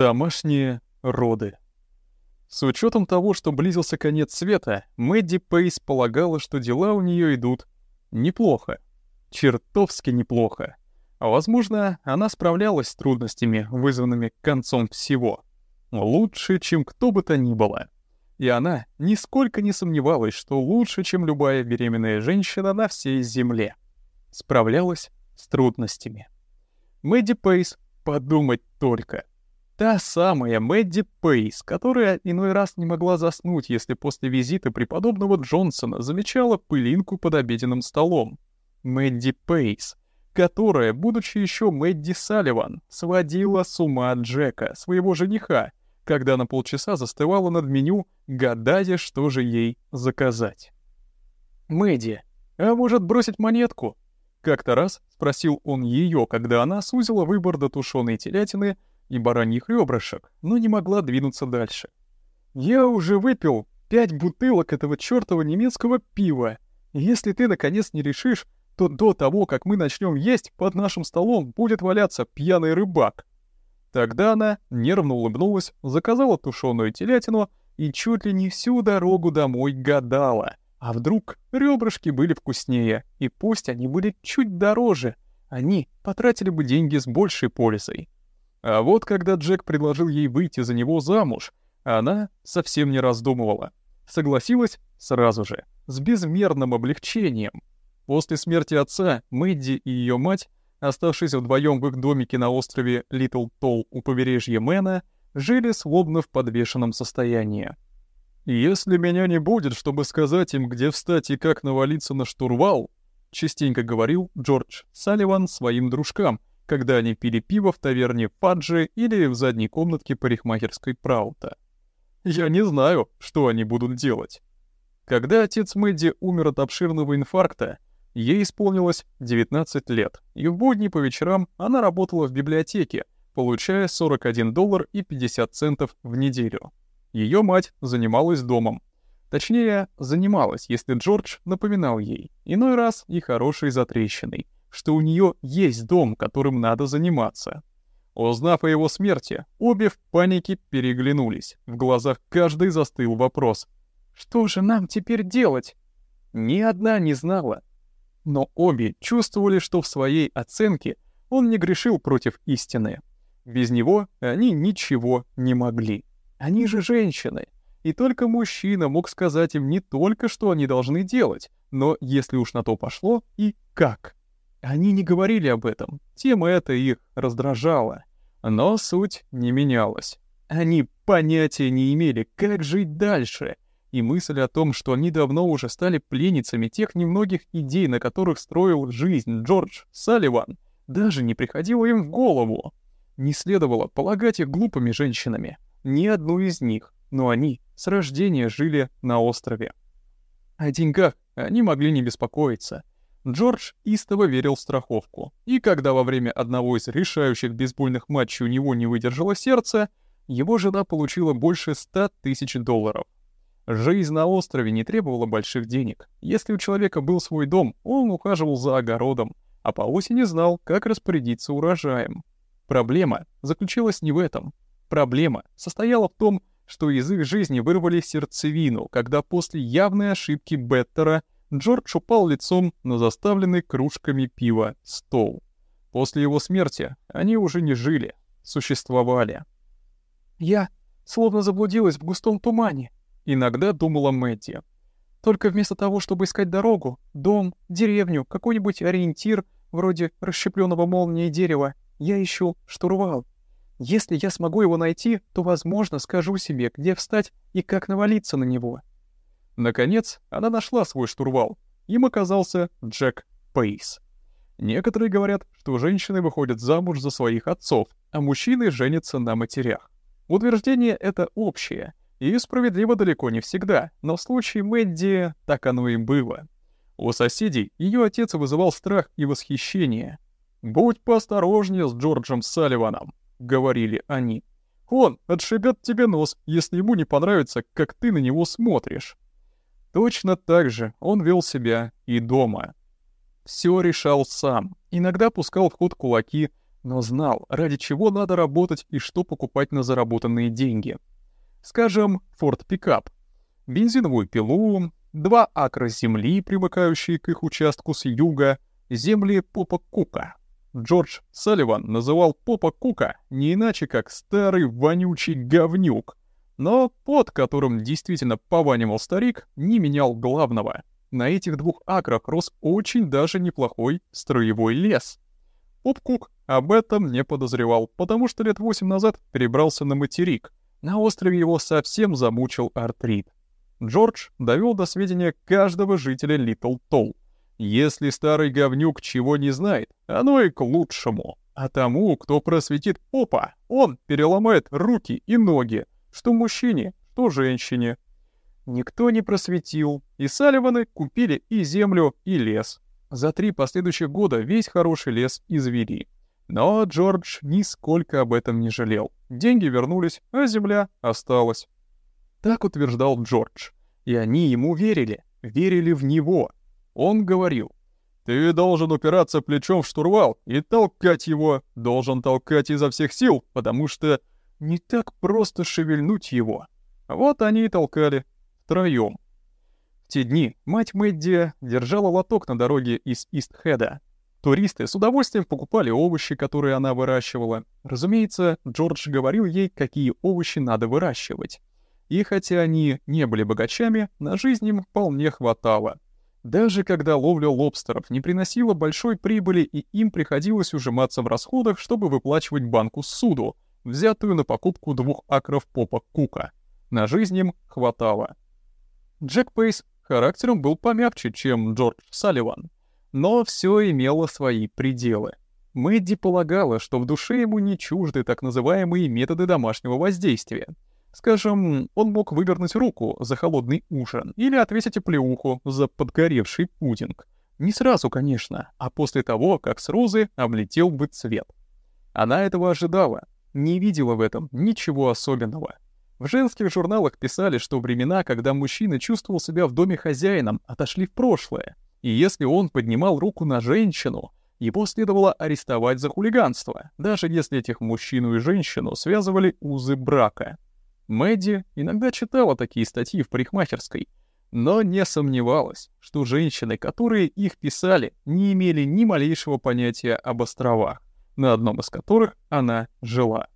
Домашние роды. С учетом того, что близился конец света, Мэдди Пейс полагала, что дела у нее идут неплохо. Чертовски неплохо. Возможно, она справлялась с трудностями, вызванными концом всего. Лучше, чем кто бы то ни было. И она нисколько не сомневалась, что лучше, чем любая беременная женщина на всей земле. Справлялась с трудностями. Мэдди Пейс, подумать только — Та самая Мэдди Пейс, которая иной раз не могла заснуть, если после визита преподобного Джонсона замечала пылинку под обеденным столом. Мэдди Пейс, которая, будучи еще Мэдди Салливан, сводила с ума Джека, своего жениха, когда на полчаса застывала над меню, гадая, что же ей заказать. «Мэдди, а может бросить монетку?» Как-то раз спросил он ее, когда она сузила выбор до тушеной телятины и бараньих ребрышек, но не могла двинуться дальше. «Я уже выпил пять бутылок этого чёртова немецкого пива. Если ты наконец не решишь, то до того, как мы начнем есть, под нашим столом будет валяться пьяный рыбак». Тогда она нервно улыбнулась, заказала тушеную телятину и чуть ли не всю дорогу домой гадала. А вдруг ребрышки были вкуснее, и пусть они были чуть дороже, они потратили бы деньги с большей пользой. А вот когда Джек предложил ей выйти за него замуж, она совсем не раздумывала. Согласилась сразу же, с безмерным облегчением. После смерти отца Мэдди и ее мать, оставшись вдвоем в их домике на острове Литл Толл у побережья Мэна, жили словно в подвешенном состоянии. «Если меня не будет, чтобы сказать им, где встать и как навалиться на штурвал», частенько говорил Джордж Салливан своим дружкам — когда они пили пиво в таверне Паджи или в задней комнатке парикмахерской Праута. Я не знаю, что они будут делать. Когда отец Мэдди умер от обширного инфаркта, ей исполнилось 19 лет, и в будни по вечерам она работала в библиотеке, получая 41 доллар и 50 центов в неделю. Ее мать занималась домом. Точнее, занималась, если Джордж напоминал ей, иной раз и хорошей затрещиной, что у нее есть дом, которым надо заниматься. Узнав о его смерти, обе в панике переглянулись. В глазах каждой застыл вопрос. «Что же нам теперь делать?» Ни одна не знала. Но обе чувствовали, что в своей оценке он не грешил против истины. Без него они ничего не могли. Они же женщины. И только мужчина мог сказать им не только, что они должны делать, но, если уж на то пошло, и как. Они не говорили об этом, тема эта их раздражала. Но суть не менялась. Они понятия не имели, как жить дальше, и мысль о том, что они давно уже стали пленницами тех немногих идей, на которых строил жизнь Джордж Салливан, даже не приходила им в голову. Не следовало полагать их глупыми женщинами, ни одну из них, но они с рождения жили на острове. О деньгах они могли не беспокоиться — Джордж истово верил в страховку, и когда во время одного из решающих бейсбольных матчей у него не выдержало сердце, его жена получила больше 100 тысяч долларов. Жизнь на острове не требовала больших денег. Если у человека был свой дом, он ухаживал за огородом, а по осени знал, как распорядиться урожаем. Проблема заключалась не в этом. Проблема состояла в том, что из их жизни вырвали сердцевину, когда после явной ошибки Беттера – Джордж упал лицом на заставленный кружками пива стол. После его смерти они уже не жили, существовали. «Я словно заблудилась в густом тумане», — иногда думала Мэтти. «Только вместо того, чтобы искать дорогу, дом, деревню, какой-нибудь ориентир, вроде расщепленного молнии дерева, я ищу штурвал. Если я смогу его найти, то, возможно, скажу себе, где встать и как навалиться на него». Наконец, она нашла свой штурвал. Им оказался Джек Пейс. Некоторые говорят, что женщины выходят замуж за своих отцов, а мужчины женятся на матерях. Утверждение это общее, и справедливо далеко не всегда, но в случае Мэдди так оно и было. У соседей ее отец вызывал страх и восхищение. «Будь поосторожнее с Джорджем Салливаном», — говорили они. «Он отшибет тебе нос, если ему не понравится, как ты на него смотришь». Точно так же он вел себя и дома. Все решал сам, иногда пускал в ход кулаки, но знал, ради чего надо работать и что покупать на заработанные деньги. Скажем, Ford Pickup, бензиновую пилу, два акра земли, примыкающие к их участку с юга, земли Попа Кука. Джордж Салливан называл Попа Кука не иначе, как старый вонючий говнюк. Но под которым действительно пованивал старик, не менял главного. На этих двух акрах рос очень даже неплохой строевой лес. Поп Кук об этом не подозревал, потому что лет восемь назад перебрался на материк. На острове его совсем замучил артрит. Джордж довел до сведения каждого жителя Литл Толл. Если старый говнюк чего не знает, оно и к лучшему. А тому, кто просветит попа, он переломает руки и ноги, что мужчине, что женщине. Никто не просветил, и Салливаны купили и землю, и лес. За три последующих года весь хороший лес извели. Но Джордж нисколько об этом не жалел. Деньги вернулись, а земля осталась. Так утверждал Джордж. И они ему верили, верили в него — он говорил, «Ты должен упираться плечом в штурвал и толкать его, должен толкать изо всех сил, потому что не так просто шевельнуть его». Вот они и толкали, втроём. В те дни мать Мэдди держала лоток на дороге из Истхеда. Туристы с удовольствием покупали овощи, которые она выращивала. Разумеется, Джордж говорил ей, какие овощи надо выращивать. И хотя они не были богачами, на жизнь им вполне хватало. Даже когда ловля лобстеров не приносила большой прибыли и им приходилось ужиматься в расходах, чтобы выплачивать банку суду, взятую на покупку двух акров попа Кука. На жизнь им хватало. Джек Пейс характером был помягче, чем Джордж Салливан, но все имело свои пределы. Мэдди полагала, что в душе ему не чужды так называемые методы домашнего воздействия — Скажем, он мог вывернуть руку за холодный ужин или отвесить оплеуху за подгоревший пудинг. Не сразу, конечно, а после того, как с розы облетел бы цвет. Она этого ожидала, не видела в этом ничего особенного. В женских журналах писали, что времена, когда мужчина чувствовал себя в доме хозяином, отошли в прошлое, и если он поднимал руку на женщину, его следовало арестовать за хулиганство, даже если этих мужчину и женщину связывали узы брака. Мэдди иногда читала такие статьи в парикмахерской, но не сомневалась, что женщины, которые их писали, не имели ни малейшего понятия об островах, на одном из которых она жила.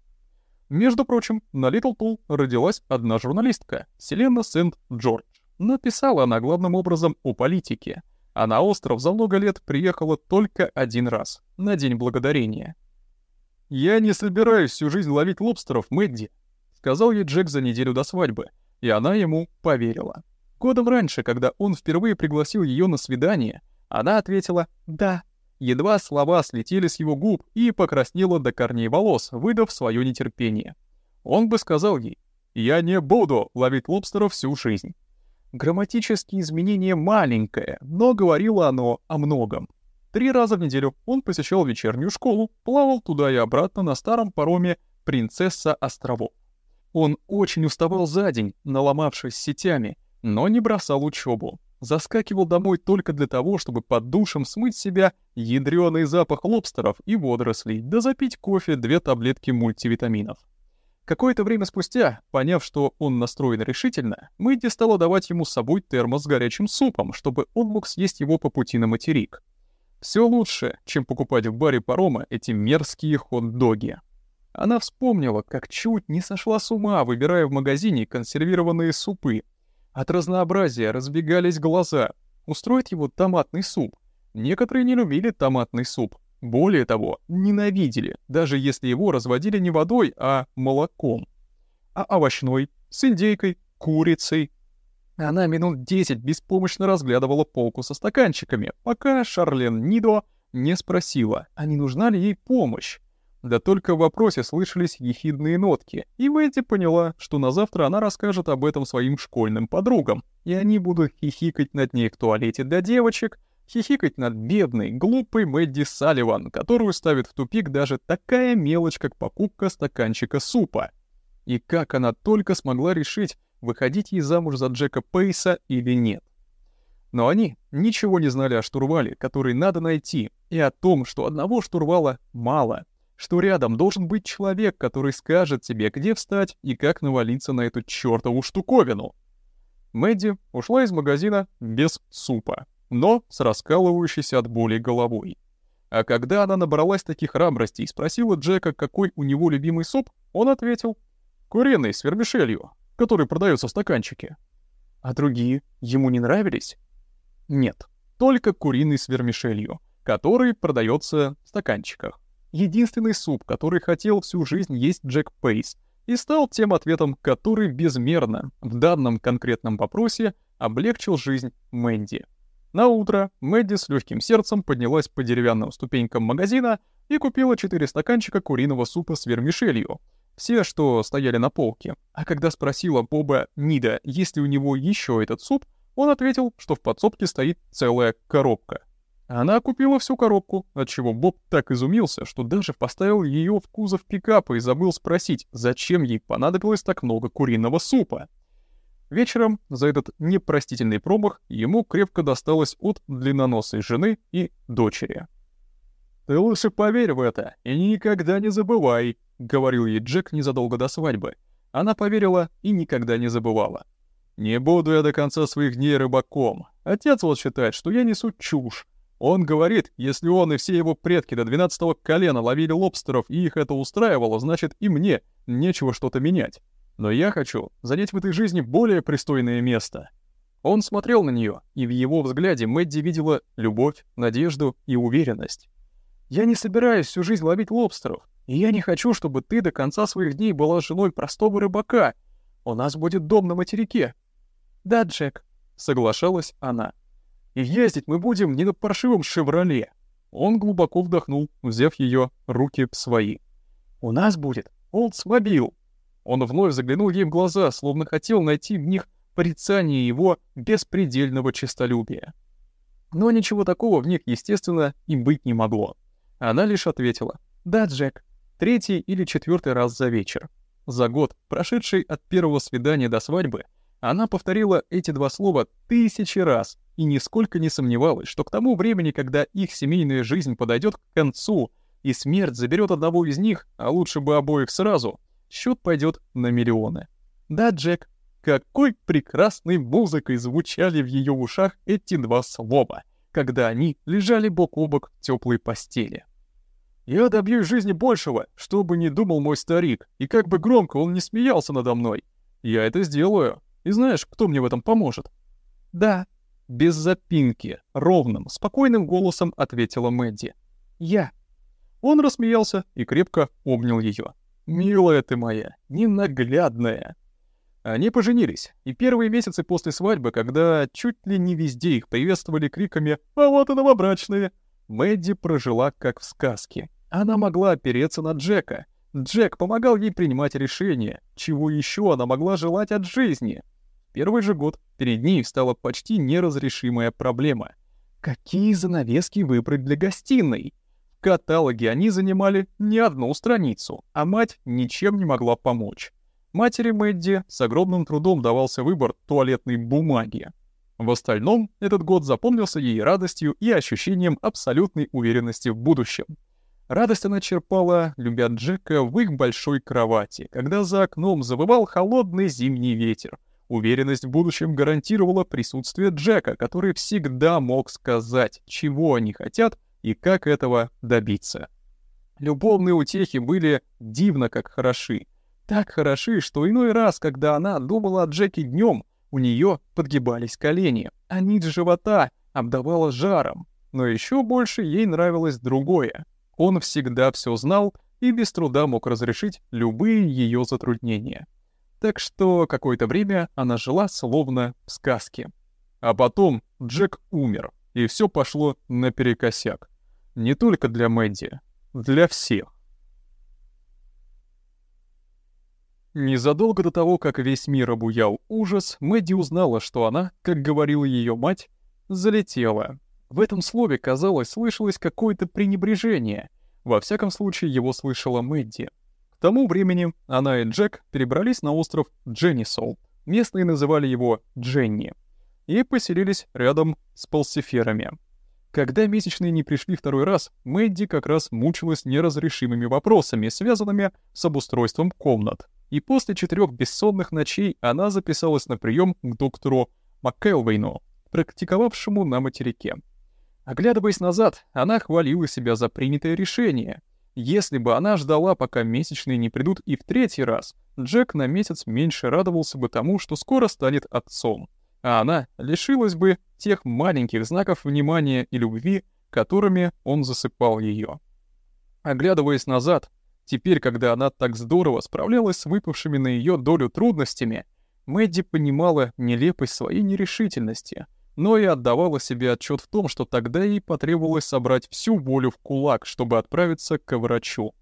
Между прочим, на Литл Тул родилась одна журналистка, Селена Сент-Джордж. Но писала она главным образом о политике, а на остров за много лет приехала только один раз, на День Благодарения. «Я не собираюсь всю жизнь ловить лобстеров, Мэдди», сказал ей Джек за неделю до свадьбы, и она ему поверила. Годом раньше, когда он впервые пригласил ее на свидание, она ответила «да». Едва слова слетели с его губ и покраснела до корней волос, выдав свое нетерпение. Он бы сказал ей «я не буду ловить лобстеров всю жизнь». Грамматические изменения маленькое, но говорило оно о многом. Три раза в неделю он посещал вечернюю школу, плавал туда и обратно на старом пароме «Принцесса островов». Он очень уставал за день, наломавшись сетями, но не бросал учебу. Заскакивал домой только для того, чтобы под душем смыть себя ядрёный запах лобстеров и водорослей, да запить кофе две таблетки мультивитаминов. Какое-то время спустя, поняв, что он настроен решительно, Мэдди стала давать ему с собой термос с горячим супом, чтобы он мог съесть его по пути на материк. Все лучше, чем покупать в баре парома эти мерзкие хот-доги. Она вспомнила, как чуть не сошла с ума, выбирая в магазине консервированные супы. От разнообразия разбегались глаза. Устроить его томатный суп. Некоторые не любили томатный суп. Более того, ненавидели, даже если его разводили не водой, а молоком. А овощной, с индейкой, курицей. Она минут десять беспомощно разглядывала полку со стаканчиками, пока Шарлен Нидо не спросила, а не нужна ли ей помощь. Да только в вопросе слышались ехидные нотки, и Мэдди поняла, что на завтра она расскажет об этом своим школьным подругам, и они будут хихикать над ней в туалете для девочек, хихикать над бедной, глупой Мэдди Салливан, которую ставит в тупик даже такая мелочь, как покупка стаканчика супа. И как она только смогла решить, выходить ей замуж за Джека Пейса или нет. Но они ничего не знали о штурвале, который надо найти, и о том, что одного штурвала мало — что рядом должен быть человек, который скажет тебе, где встать и как навалиться на эту чёртову штуковину. Мэдди ушла из магазина без супа, но с раскалывающейся от боли головой. А когда она набралась таких храбрости и спросила Джека, какой у него любимый суп, он ответил «Куриный с вермишелью, который продается в стаканчике». А другие ему не нравились? Нет, только куриный с вермишелью, который продается в стаканчиках. Единственный суп, который хотел всю жизнь есть Джек Пейс, и стал тем ответом, который безмерно в данном конкретном вопросе облегчил жизнь Мэнди. На утро Мэдди с легким сердцем поднялась по деревянным ступенькам магазина и купила четыре стаканчика куриного супа с вермишелью. Все, что стояли на полке. А когда спросила Боба Нида, есть ли у него еще этот суп, он ответил, что в подсобке стоит целая коробка. Она купила всю коробку, отчего Боб так изумился, что даже поставил ее в кузов пикапа и забыл спросить, зачем ей понадобилось так много куриного супа. Вечером за этот непростительный промах ему крепко досталось от длинноносой жены и дочери. «Ты лучше поверь в это и никогда не забывай», — говорил ей Джек незадолго до свадьбы. Она поверила и никогда не забывала. «Не буду я до конца своих дней рыбаком. Отец вот считает, что я несу чушь. Он говорит, если он и все его предки до двенадцатого колена ловили лобстеров и их это устраивало, значит и мне нечего что-то менять. Но я хочу занять в этой жизни более пристойное место. Он смотрел на нее, и в его взгляде Мэдди видела любовь, надежду и уверенность. «Я не собираюсь всю жизнь ловить лобстеров, и я не хочу, чтобы ты до конца своих дней была женой простого рыбака. У нас будет дом на материке». «Да, Джек», — соглашалась она. «И ездить мы будем не на паршивом «Шевроле». Он глубоко вдохнул, взяв ее руки в свои. «У нас будет Олдсмобил, он вновь заглянул ей в глаза, словно хотел найти в них порицание его беспредельного честолюбия. Но ничего такого в них, естественно, и быть не могло. Она лишь ответила «Да, Джек, третий или четвертый раз за вечер». За год, прошедший от первого свидания до свадьбы, она повторила эти два слова тысячи раз и нисколько не сомневалась, что к тому времени, когда их семейная жизнь подойдет к концу, и смерть заберет одного из них, а лучше бы обоих сразу, счет пойдет на миллионы. Да, Джек, какой прекрасной музыкой звучали в ее ушах эти два слова, когда они лежали бок о бок в теплой постели. Я добьюсь жизни большего, что бы ни думал мой старик, и как бы громко он не смеялся надо мной. Я это сделаю. И знаешь, кто мне в этом поможет? Да, без запинки, ровным, спокойным голосом ответила Мэдди. Я. Он рассмеялся и крепко обнял ее. «Милая ты моя, ненаглядная!» Они поженились, и первые месяцы после свадьбы, когда чуть ли не везде их приветствовали криками «А вот и новобрачные!», Мэдди прожила как в сказке. Она могла опереться на Джека. Джек помогал ей принимать решения, чего еще она могла желать от жизни. Первый же год перед ней стала почти неразрешимая проблема. Какие занавески выбрать для гостиной? В каталоге они занимали не одну страницу, а мать ничем не могла помочь. Матери Мэдди с огромным трудом давался выбор туалетной бумаги. В остальном этот год запомнился ей радостью и ощущением абсолютной уверенности в будущем. Радость она черпала, любя Джека в их большой кровати, когда за окном завывал холодный зимний ветер. Уверенность в будущем гарантировала присутствие Джека, который всегда мог сказать, чего они хотят, и как этого добиться. Любовные утехи были дивно как хороши. Так хороши, что иной раз, когда она думала о Джеке днем, у нее подгибались колени, а нить живота обдавала жаром. Но еще больше ей нравилось другое. Он всегда все знал и без труда мог разрешить любые ее затруднения. Так что какое-то время она жила словно в сказке. А потом Джек умер, и все пошло наперекосяк. Не только для Мэдди, для всех. Незадолго до того, как весь мир обуял ужас, Мэдди узнала, что она, как говорила ее мать, залетела. В этом слове, казалось, слышалось какое-то пренебрежение. Во всяком случае, его слышала Мэдди. К тому времени она и Джек перебрались на остров Дженнисол. Местные называли его Дженни. И поселились рядом с палсиферами. Когда месячные не пришли второй раз, Мэдди как раз мучилась неразрешимыми вопросами, связанными с обустройством комнат. И после четырех бессонных ночей она записалась на прием к доктору МакКелвейну, практиковавшему на материке. Оглядываясь назад, она хвалила себя за принятое решение. Если бы она ждала, пока месячные не придут и в третий раз, Джек на месяц меньше радовался бы тому, что скоро станет отцом, а она лишилась бы тех маленьких знаков внимания и любви, которыми он засыпал ее. Оглядываясь назад, теперь, когда она так здорово справлялась с выпавшими на ее долю трудностями, Мэдди понимала нелепость своей нерешительности, но и отдавала себе отчет в том, что тогда ей потребовалось собрать всю волю в кулак, чтобы отправиться к врачу.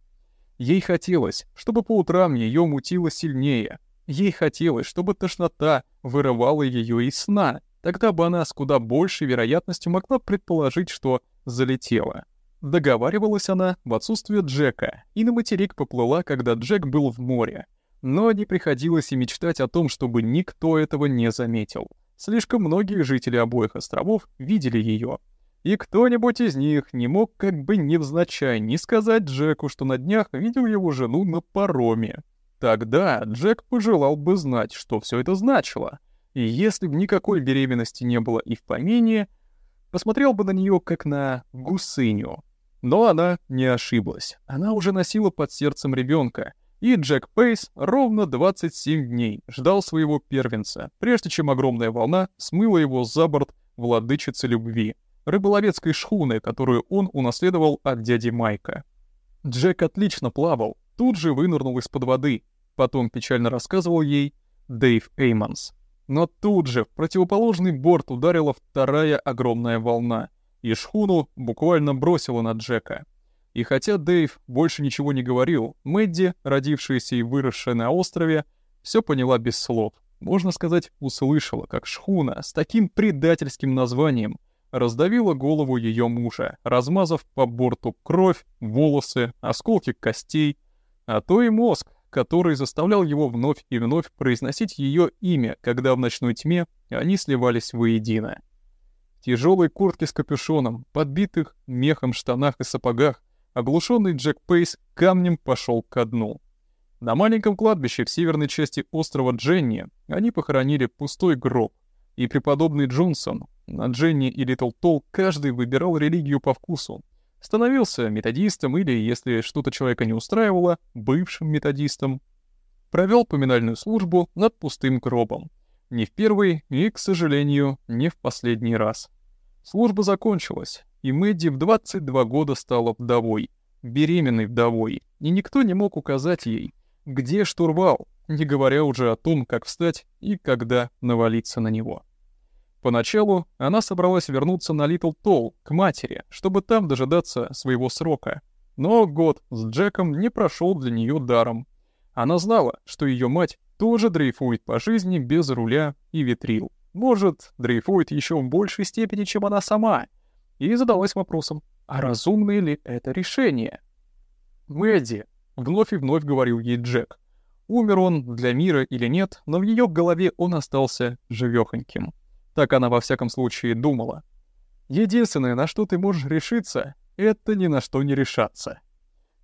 Ей хотелось, чтобы по утрам ее мутило сильнее. Ей хотелось, чтобы тошнота вырывала ее из сна. Тогда бы она с куда большей вероятностью могла предположить, что залетела. Договаривалась она в отсутствие Джека, и на материк поплыла, когда Джек был в море. Но не приходилось и мечтать о том, чтобы никто этого не заметил. Слишком многие жители обоих островов видели ее. И кто-нибудь из них не мог как бы невзначай не сказать Джеку, что на днях видел его жену на пароме. Тогда Джек пожелал бы знать, что все это значило. И если бы никакой беременности не было и в помине, посмотрел бы на нее как на гусыню. Но она не ошиблась. Она уже носила под сердцем ребенка — и Джек Пейс ровно 27 дней ждал своего первенца, прежде чем огромная волна смыла его за борт владычицы любви, рыболовецкой шхуны, которую он унаследовал от дяди Майка. Джек отлично плавал, тут же вынырнул из-под воды, потом печально рассказывал ей Дэйв Эймонс. Но тут же в противоположный борт ударила вторая огромная волна, и шхуну буквально бросила на Джека. И хотя Дэйв больше ничего не говорил, Мэдди, родившаяся и выросшая на острове, все поняла без слов. Можно сказать, услышала, как шхуна с таким предательским названием раздавила голову ее мужа, размазав по борту кровь, волосы, осколки костей, а то и мозг, который заставлял его вновь и вновь произносить ее имя, когда в ночной тьме они сливались воедино. В тяжелой куртке с капюшоном, подбитых мехом штанах и сапогах, оглушенный Джек Пейс камнем пошел ко дну. На маленьком кладбище в северной части острова Дженни они похоронили пустой гроб, и преподобный Джонсон, на Дженни и Литл Толл каждый выбирал религию по вкусу. Становился методистом или, если что-то человека не устраивало, бывшим методистом. Провел поминальную службу над пустым гробом. Не в первый и, к сожалению, не в последний раз. Служба закончилась, и Мэдди в 22 года стала вдовой, беременной вдовой, и никто не мог указать ей, где штурвал, не говоря уже о том, как встать и когда навалиться на него. Поначалу она собралась вернуться на Литл Толл к матери, чтобы там дожидаться своего срока. Но год с Джеком не прошел для нее даром. Она знала, что ее мать тоже дрейфует по жизни без руля и ветрил. Может, дрейфует еще в большей степени, чем она сама, и задалась вопросом, а разумное ли это решение? «Мэдди», — вновь и вновь говорил ей Джек. Умер он для мира или нет, но в ее голове он остался живёхоньким. Так она во всяком случае думала. Единственное, на что ты можешь решиться, это ни на что не решаться.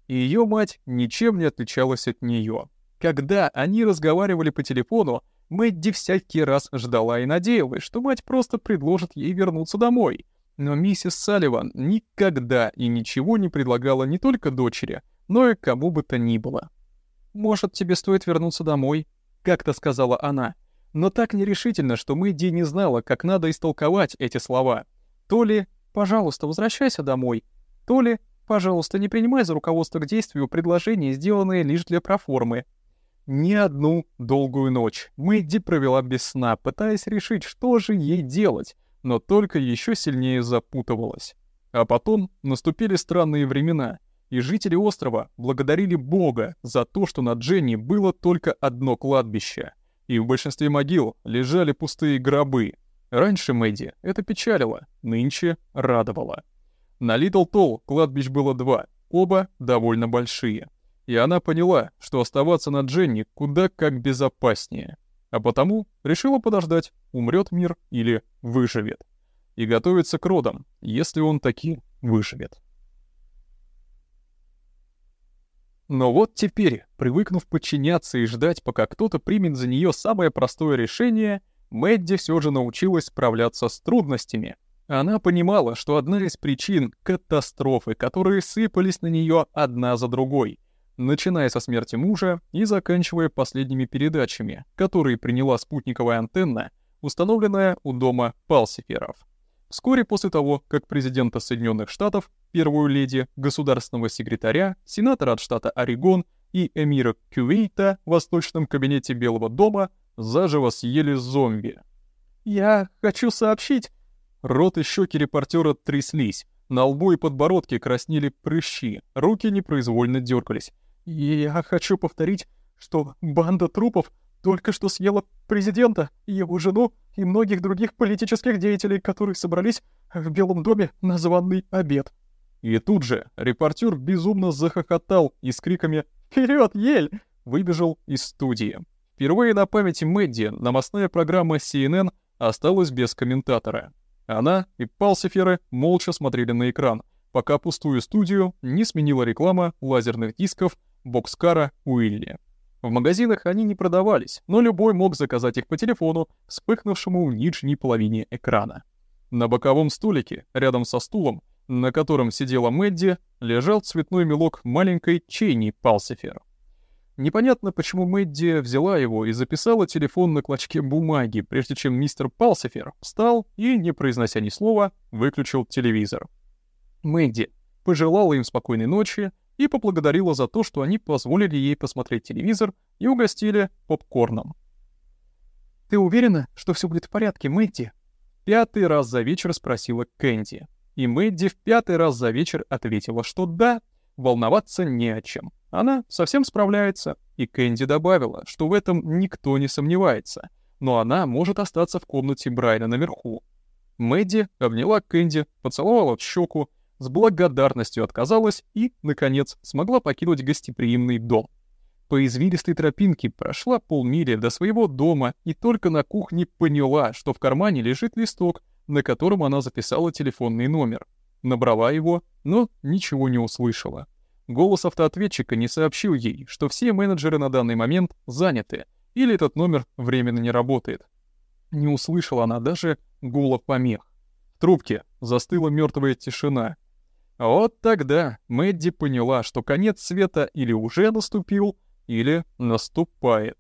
И ее мать ничем не отличалась от нее. Когда они разговаривали по телефону, Мэдди всякий раз ждала и надеялась, что мать просто предложит ей вернуться домой — но миссис Салливан никогда и ничего не предлагала не только дочери, но и кому бы то ни было. «Может, тебе стоит вернуться домой?» — как-то сказала она. Но так нерешительно, что Мэдди не знала, как надо истолковать эти слова. То ли «пожалуйста, возвращайся домой», то ли «пожалуйста, не принимай за руководство к действию предложения, сделанные лишь для проформы». Ни одну долгую ночь Мэдди провела без сна, пытаясь решить, что же ей делать, но только еще сильнее запутывалась. А потом наступили странные времена, и жители острова благодарили Бога за то, что на Дженни было только одно кладбище, и в большинстве могил лежали пустые гробы. Раньше Мэдди это печалило, нынче радовало. На Литл Толл кладбищ было два, оба довольно большие. И она поняла, что оставаться на Дженни куда как безопаснее а потому решила подождать, умрет мир или выживет. и готовится к родам, если он таки выживет. Но вот теперь, привыкнув подчиняться и ждать, пока кто-то примет за нее самое простое решение, Мэдди все же научилась справляться с трудностями. Она понимала, что одна из причин — катастрофы, которые сыпались на нее одна за другой, начиная со смерти мужа и заканчивая последними передачами, которые приняла спутниковая антенна, установленная у дома Палсиферов. Вскоре после того, как президента Соединенных Штатов, первую леди, государственного секретаря, сенатора от штата Орегон и эмира Кювейта в восточном кабинете Белого дома заживо съели зомби. «Я хочу сообщить...» Рот и щеки репортера тряслись, на лбу и подбородке краснели прыщи, руки непроизвольно дергались. «Я хочу повторить, что банда трупов только что съела президента, его жену и многих других политических деятелей, которые собрались в Белом доме на званный обед». И тут же репортер безумно захохотал и с криками «Вперед, Ель!» выбежал из студии. Впервые на памяти Мэдди новостная программа CNN осталась без комментатора. Она и Палсиферы молча смотрели на экран, пока пустую студию не сменила реклама лазерных дисков Бокскара Уилли. В магазинах они не продавались, но любой мог заказать их по телефону, вспыхнувшему в нижней половине экрана. На боковом столике, рядом со стулом, на котором сидела Мэдди, лежал цветной мелок маленькой Чейни Палсифер. Непонятно, почему Мэдди взяла его и записала телефон на клочке бумаги, прежде чем мистер Палсифер встал и, не произнося ни слова, выключил телевизор. Мэдди пожелала им спокойной ночи и поблагодарила за то, что они позволили ей посмотреть телевизор и угостили попкорном. «Ты уверена, что все будет в порядке, Мэдди?» Пятый раз за вечер спросила Кэнди. И Мэдди в пятый раз за вечер ответила, что да, волноваться не о чем. Она совсем справляется, и Кэнди добавила, что в этом никто не сомневается, но она может остаться в комнате Брайана наверху. Мэдди обняла Кэнди, поцеловала в щеку, с благодарностью отказалась и, наконец, смогла покинуть гостеприимный дом. По извилистой тропинке прошла полмили до своего дома и только на кухне поняла, что в кармане лежит листок, на котором она записала телефонный номер. Набрала его, но ничего не услышала. Голос автоответчика не сообщил ей, что все менеджеры на данный момент заняты, или этот номер временно не работает. Не услышала она даже гула помех. В трубке застыла мертвая тишина, вот тогда Мэдди поняла, что конец света или уже наступил, или наступает.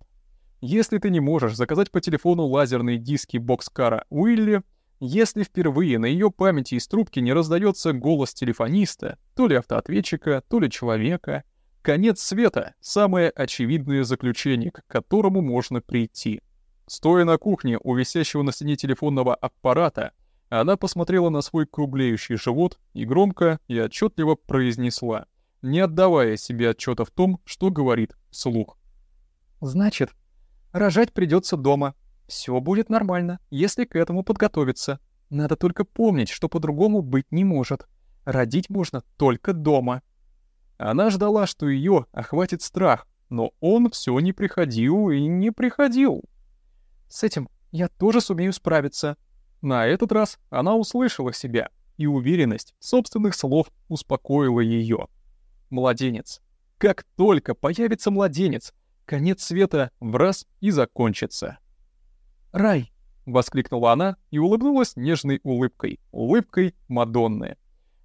Если ты не можешь заказать по телефону лазерные диски бокскара Уилли, если впервые на ее памяти из трубки не раздается голос телефониста, то ли автоответчика, то ли человека, конец света — самое очевидное заключение, к которому можно прийти. Стоя на кухне у висящего на стене телефонного аппарата, она посмотрела на свой круглеющий живот и громко и отчетливо произнесла, не отдавая себе отчета в том, что говорит слух. «Значит, рожать придется дома. Все будет нормально, если к этому подготовиться. Надо только помнить, что по-другому быть не может. Родить можно только дома». Она ждала, что ее охватит страх, но он все не приходил и не приходил. «С этим я тоже сумею справиться», на этот раз она услышала себя, и уверенность собственных слов успокоила ее. Младенец. Как только появится младенец, конец света в раз и закончится. «Рай!» — воскликнула она и улыбнулась нежной улыбкой, улыбкой Мадонны.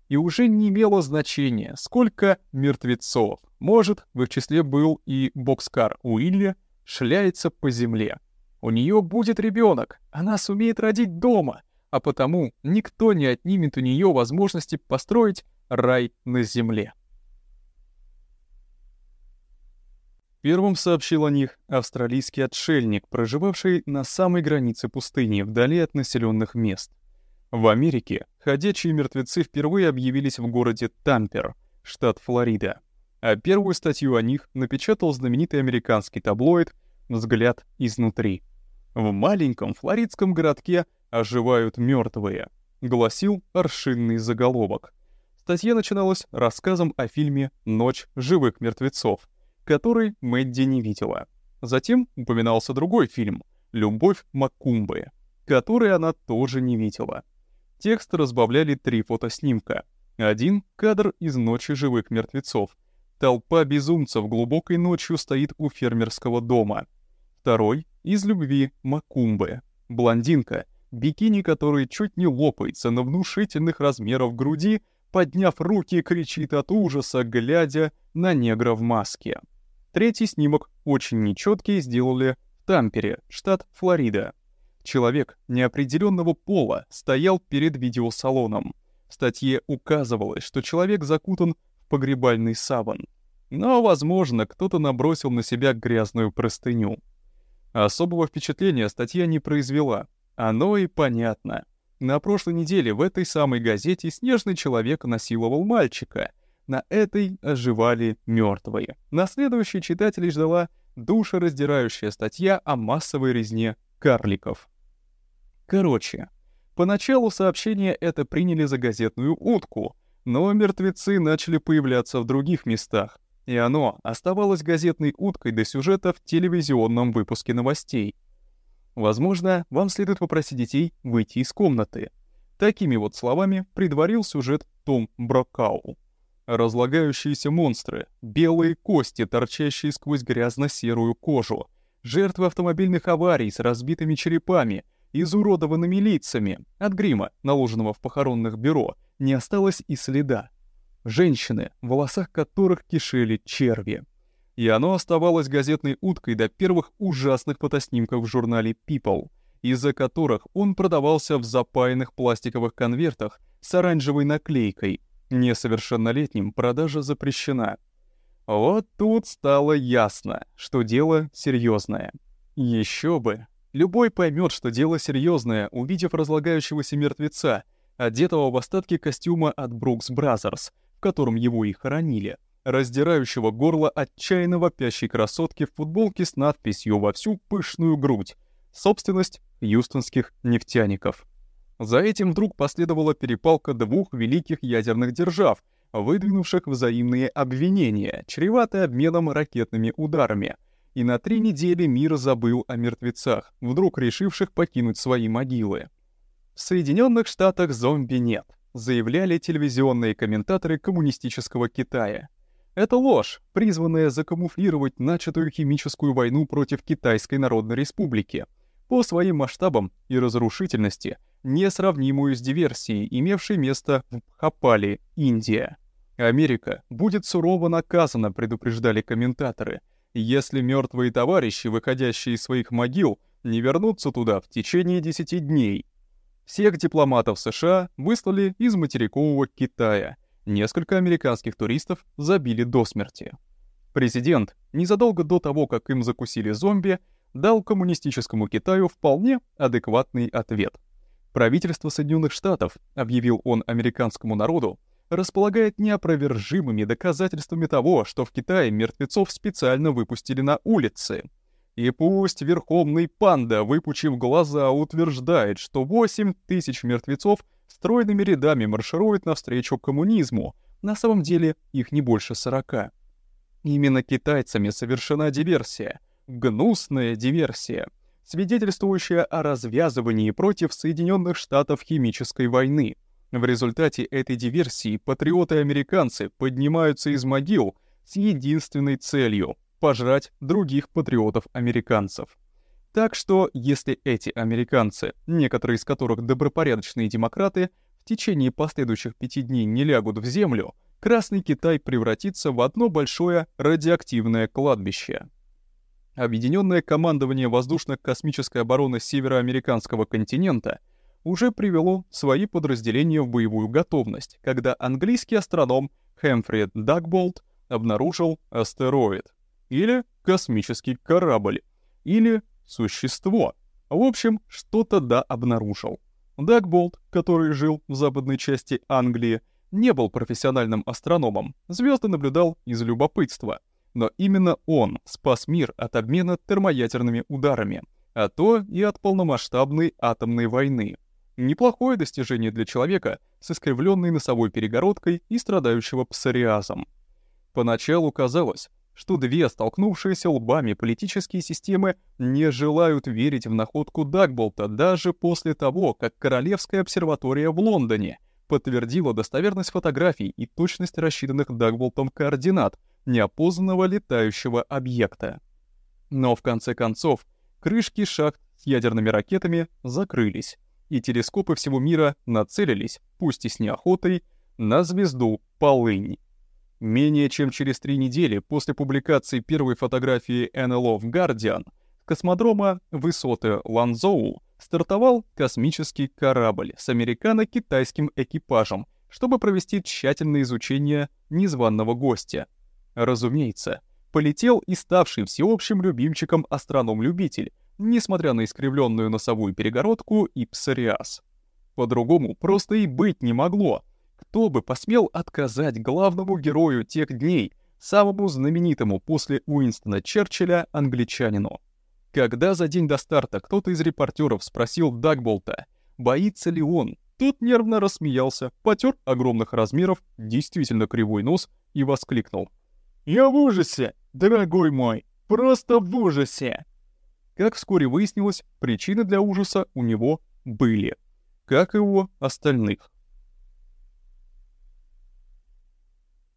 И уже не имело значения, сколько мертвецов, может, в их числе был и бокскар Уилли, шляется по земле. У нее будет ребенок, она сумеет родить дома, а потому никто не отнимет у нее возможности построить рай на земле. Первым сообщил о них австралийский отшельник, проживавший на самой границе пустыни, вдали от населенных мест. В Америке ходячие мертвецы впервые объявились в городе Тампер, штат Флорида, а первую статью о них напечатал знаменитый американский таблоид «Взгляд изнутри». В маленьком флоридском городке оживают мертвые, гласил аршинный заголовок. Статья начиналась рассказом о фильме «Ночь живых мертвецов», который Мэдди не видела. Затем упоминался другой фильм «Любовь Маккумбы», который она тоже не видела. Текст разбавляли три фотоснимка. Один — кадр из «Ночи живых мертвецов». Толпа безумцев глубокой ночью стоит у фермерского дома. Второй — из «Любви Макумбы». Блондинка, бикини которой чуть не лопается на внушительных размеров груди, подняв руки, кричит от ужаса, глядя на негра в маске. Третий снимок, очень нечеткий, сделали в Тампере, штат Флорида. Человек неопределенного пола стоял перед видеосалоном. В статье указывалось, что человек закутан в погребальный саван. Но, возможно, кто-то набросил на себя грязную простыню. Особого впечатления статья не произвела. Оно и понятно. На прошлой неделе в этой самой газете снежный человек насиловал мальчика. На этой оживали мертвые. На следующей читателей ждала душераздирающая статья о массовой резне карликов. Короче, поначалу сообщение это приняли за газетную утку, но мертвецы начали появляться в других местах, и оно оставалось газетной уткой до сюжета в телевизионном выпуске новостей. Возможно, вам следует попросить детей выйти из комнаты. Такими вот словами предварил сюжет Том Брокау. Разлагающиеся монстры, белые кости, торчащие сквозь грязно-серую кожу, жертвы автомобильных аварий с разбитыми черепами — изуродованными лицами. От грима, наложенного в похоронных бюро, не осталось и следа. Женщины, в волосах которых кишели черви. И оно оставалось газетной уткой до первых ужасных фотоснимков в журнале People, из-за которых он продавался в запаянных пластиковых конвертах с оранжевой наклейкой. Несовершеннолетним продажа запрещена. Вот тут стало ясно, что дело серьезное. Еще бы, Любой поймет, что дело серьезное, увидев разлагающегося мертвеца, одетого в остатки костюма от Brooks Brothers, в котором его и хоронили, раздирающего горло отчаянно вопящей красотки в футболке с надписью во всю пышную грудь «Собственность юстонских нефтяников». За этим вдруг последовала перепалка двух великих ядерных держав, выдвинувших взаимные обвинения, чреватые обменом ракетными ударами — и на три недели мир забыл о мертвецах, вдруг решивших покинуть свои могилы. В Соединенных Штатах зомби нет, заявляли телевизионные комментаторы коммунистического Китая. Это ложь, призванная закамуфлировать начатую химическую войну против Китайской Народной Республики, по своим масштабам и разрушительности, несравнимую с диверсией, имевшей место в Хапали, Индия. Америка будет сурово наказана, предупреждали комментаторы – если мертвые товарищи, выходящие из своих могил, не вернутся туда в течение 10 дней. Всех дипломатов США выслали из материкового Китая. Несколько американских туристов забили до смерти. Президент, незадолго до того, как им закусили зомби, дал коммунистическому Китаю вполне адекватный ответ. Правительство Соединенных Штатов, объявил он американскому народу, располагает неопровержимыми доказательствами того, что в Китае мертвецов специально выпустили на улицы. И пусть Верховный Панда, выпучив глаза, утверждает, что 8 тысяч мертвецов стройными рядами маршируют навстречу коммунизму, на самом деле их не больше 40. Именно китайцами совершена диверсия, гнусная диверсия, свидетельствующая о развязывании против Соединенных Штатов химической войны — в результате этой диверсии патриоты-американцы поднимаются из могил с единственной целью — пожрать других патриотов-американцев. Так что, если эти американцы, некоторые из которых добропорядочные демократы, в течение последующих пяти дней не лягут в землю, Красный Китай превратится в одно большое радиоактивное кладбище. Объединенное командование воздушно-космической обороны североамериканского континента — уже привело свои подразделения в боевую готовность, когда английский астроном Хэмфри Дагболт обнаружил астероид, или космический корабль, или существо. В общем, что-то да обнаружил. Дагболт, который жил в западной части Англии, не был профессиональным астрономом, звезды наблюдал из любопытства. Но именно он спас мир от обмена термоядерными ударами, а то и от полномасштабной атомной войны. Неплохое достижение для человека с искривленной носовой перегородкой и страдающего псориазом. Поначалу казалось, что две столкнувшиеся лбами политические системы не желают верить в находку Дагболта даже после того, как Королевская обсерватория в Лондоне подтвердила достоверность фотографий и точность рассчитанных Дагболтом координат неопознанного летающего объекта. Но в конце концов, крышки шахт с ядерными ракетами закрылись, и телескопы всего мира нацелились, пусть и с неохотой, на звезду Полынь. Менее чем через три недели после публикации первой фотографии НЛО в «Гардиан» с космодрома высоты Ланзоу стартовал космический корабль с американо-китайским экипажем, чтобы провести тщательное изучение незваного гостя. Разумеется, полетел и ставший всеобщим любимчиком астроном-любитель, несмотря на искривленную носовую перегородку и псориаз. По-другому просто и быть не могло — кто бы посмел отказать главному герою тех дней, самому знаменитому после Уинстона Черчилля англичанину? Когда за день до старта кто-то из репортеров спросил Дагболта, боится ли он, тот нервно рассмеялся, потер огромных размеров, действительно кривой нос и воскликнул. «Я в ужасе, дорогой мой, просто в ужасе!» Как вскоре выяснилось, причины для ужаса у него были, как и у остальных.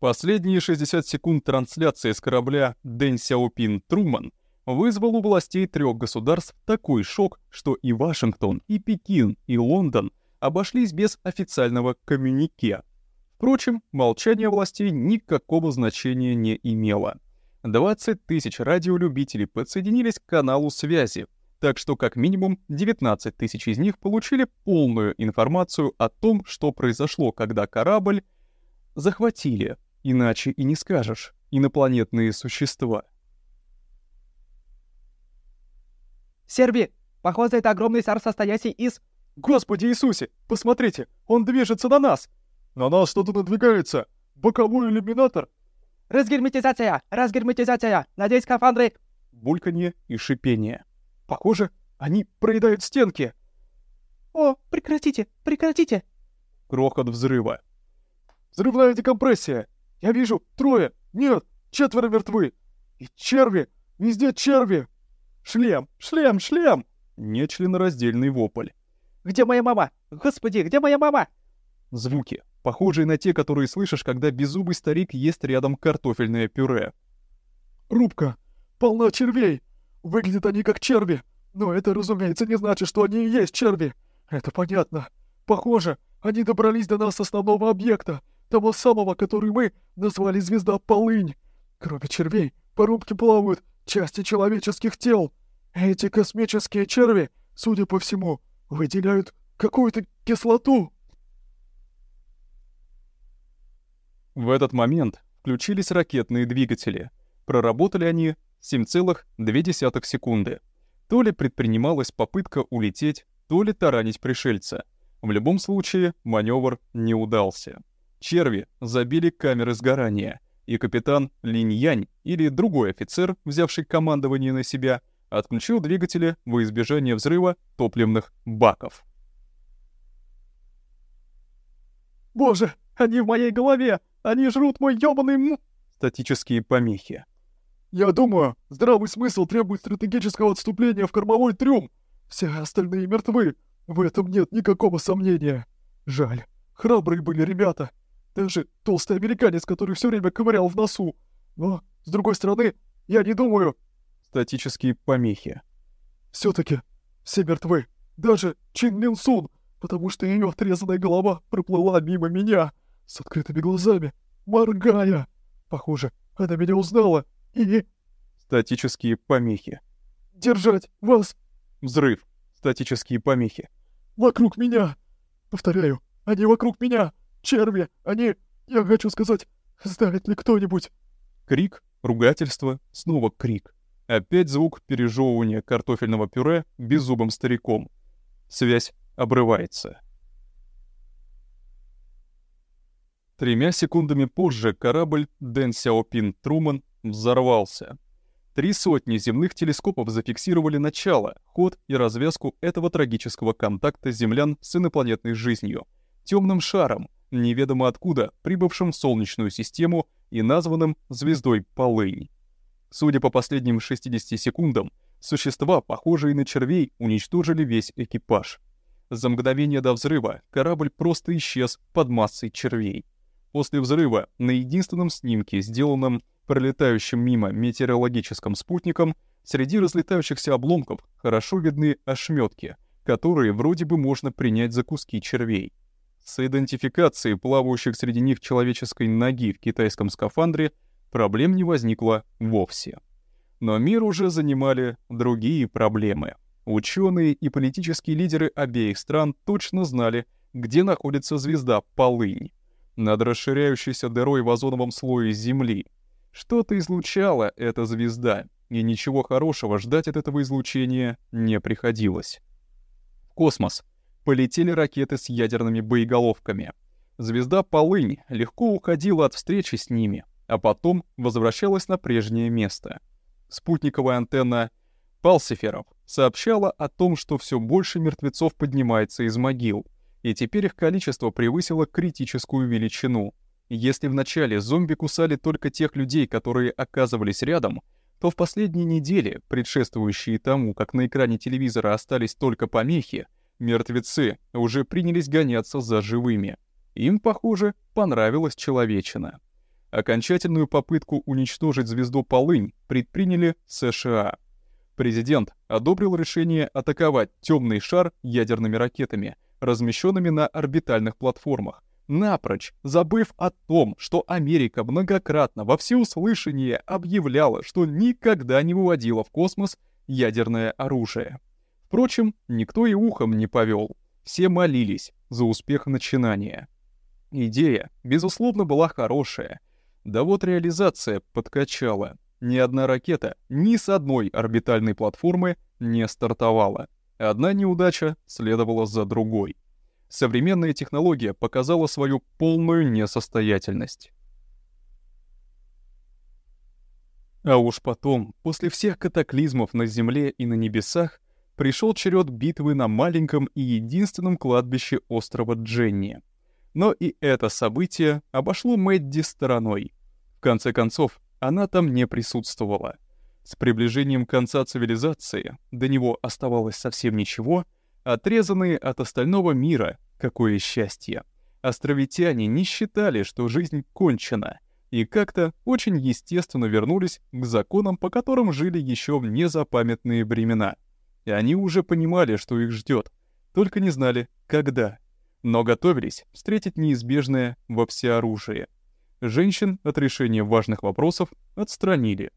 Последние 60 секунд трансляции с корабля Дэн Сяопин Труман вызвал у властей трех государств такой шок, что и Вашингтон, и Пекин, и Лондон обошлись без официального коммюнике. Впрочем, молчание властей никакого значения не имело. 20 тысяч радиолюбителей подсоединились к каналу связи, так что как минимум 19 тысяч из них получили полную информацию о том, что произошло, когда корабль захватили Иначе и не скажешь. Инопланетные существа. Серби! Похоже, это огромный шар, состоящий из... Господи Иисусе! Посмотрите! Он движется на нас! На нас что-то надвигается! Боковой иллюминатор! Разгерметизация! Разгерметизация! Надеюсь, скафандры... Бульканье и шипение. Похоже, они проедают стенки. О, прекратите! Прекратите! Крохот взрыва. Взрывная декомпрессия! Я вижу трое, нет, четверо мертвы. И черви, везде черви. Шлем, шлем, шлем. Нечленораздельный вопль. Где моя мама? Господи, где моя мама? Звуки, похожие на те, которые слышишь, когда беззубый старик ест рядом картофельное пюре. Рубка, полна червей. Выглядят они как черви, но это, разумеется, не значит, что они и есть черви. Это понятно. Похоже, они добрались до нас с основного объекта, того самого, который мы назвали звезда Полынь. Кроме червей, по рубке плавают части человеческих тел. Эти космические черви, судя по всему, выделяют какую-то кислоту. В этот момент включились ракетные двигатели. Проработали они 7,2 секунды. То ли предпринималась попытка улететь, то ли таранить пришельца. В любом случае, маневр не удался. Черви забили камеры сгорания, и капитан Линь-Янь или другой офицер, взявший командование на себя, отключил двигатели во избежание взрыва топливных баков. «Боже, они в моей голове! Они жрут мой ёбаный м...» Статические помехи. «Я думаю, здравый смысл требует стратегического отступления в кормовой трюм. Все остальные мертвы, в этом нет никакого сомнения. Жаль, храбрые были ребята. Даже толстый американец, который все время ковырял в носу. Но, с другой стороны, я не думаю... Статические помехи. все таки все мертвы. Даже Чин Лин Сун, потому что ее отрезанная голова проплыла мимо меня, с открытыми глазами, моргая. Похоже, она меня узнала и... Статические помехи. Держать вас! Взрыв. Статические помехи. Вокруг меня! Повторяю, они вокруг меня! Черви! Они... Я хочу сказать, знает ли кто-нибудь?» Крик, ругательство, снова крик. Опять звук пережевывания картофельного пюре беззубым стариком. Связь обрывается. Тремя секундами позже корабль Дэн Сяопин Труман взорвался. Три сотни земных телескопов зафиксировали начало, ход и развязку этого трагического контакта землян с инопланетной жизнью, темным шаром, неведомо откуда, прибывшим в Солнечную систему и названным звездой Полынь. Судя по последним 60 секундам, существа, похожие на червей, уничтожили весь экипаж. За мгновение до взрыва корабль просто исчез под массой червей. После взрыва на единственном снимке, сделанном пролетающим мимо метеорологическим спутником, среди разлетающихся обломков хорошо видны ошметки, которые вроде бы можно принять за куски червей. С идентификацией плавающих среди них человеческой ноги в китайском скафандре проблем не возникло вовсе. Но мир уже занимали другие проблемы. Ученые и политические лидеры обеих стран точно знали, где находится звезда Полынь, над расширяющейся дырой в озоновом слое Земли, что-то излучала эта звезда, и ничего хорошего ждать от этого излучения не приходилось. Космос полетели ракеты с ядерными боеголовками. Звезда Полынь легко уходила от встречи с ними, а потом возвращалась на прежнее место. Спутниковая антенна Палсиферов сообщала о том, что все больше мертвецов поднимается из могил, и теперь их количество превысило критическую величину — если вначале зомби кусали только тех людей, которые оказывались рядом, то в последние недели, предшествующие тому, как на экране телевизора остались только помехи, мертвецы уже принялись гоняться за живыми. Им, похоже, понравилась человечина. Окончательную попытку уничтожить звезду Полынь предприняли США. Президент одобрил решение атаковать темный шар ядерными ракетами, размещенными на орбитальных платформах, напрочь забыв о том, что Америка многократно во всеуслышание объявляла, что никогда не выводила в космос ядерное оружие. Впрочем, никто и ухом не повел. Все молились за успех начинания. Идея, безусловно, была хорошая. Да вот реализация подкачала. Ни одна ракета ни с одной орбитальной платформы не стартовала. Одна неудача следовала за другой современная технология показала свою полную несостоятельность. А уж потом, после всех катаклизмов на Земле и на небесах, пришел черед битвы на маленьком и единственном кладбище острова Дженни. Но и это событие обошло Мэдди стороной. В конце концов, она там не присутствовала. С приближением конца цивилизации, до него оставалось совсем ничего — Отрезанные от остального мира, какое счастье. Островитяне не считали, что жизнь кончена, и как-то очень естественно вернулись к законам, по которым жили еще в незапамятные времена. И они уже понимали, что их ждет, только не знали, когда. Но готовились встретить неизбежное во всеоружие. Женщин от решения важных вопросов отстранили.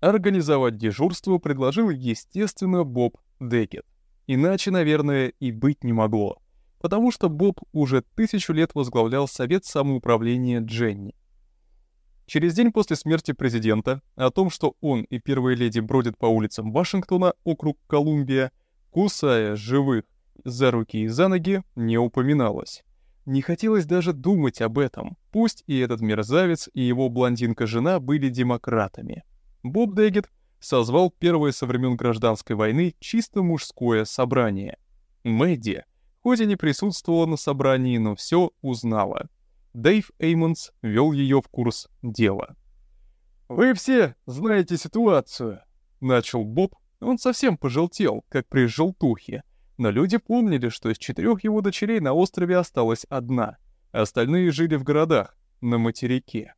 Организовать дежурство предложил, естественно, Боб Декет. Иначе, наверное, и быть не могло, потому что Боб уже тысячу лет возглавлял Совет самоуправления Дженни. Через день после смерти президента о том, что он и первая леди бродят по улицам Вашингтона, округ Колумбия, кусая живых за руки и за ноги, не упоминалось. Не хотелось даже думать об этом, пусть и этот мерзавец, и его блондинка-жена были демократами. Боб Дэггет созвал первое со времен гражданской войны чисто мужское собрание. Мэдди, хоть и не присутствовала на собрании, но все узнала. Дэйв Эймонс вел ее в курс дела. «Вы все знаете ситуацию», — начал Боб. Он совсем пожелтел, как при желтухе. Но люди помнили, что из четырех его дочерей на острове осталась одна. Остальные жили в городах, на материке.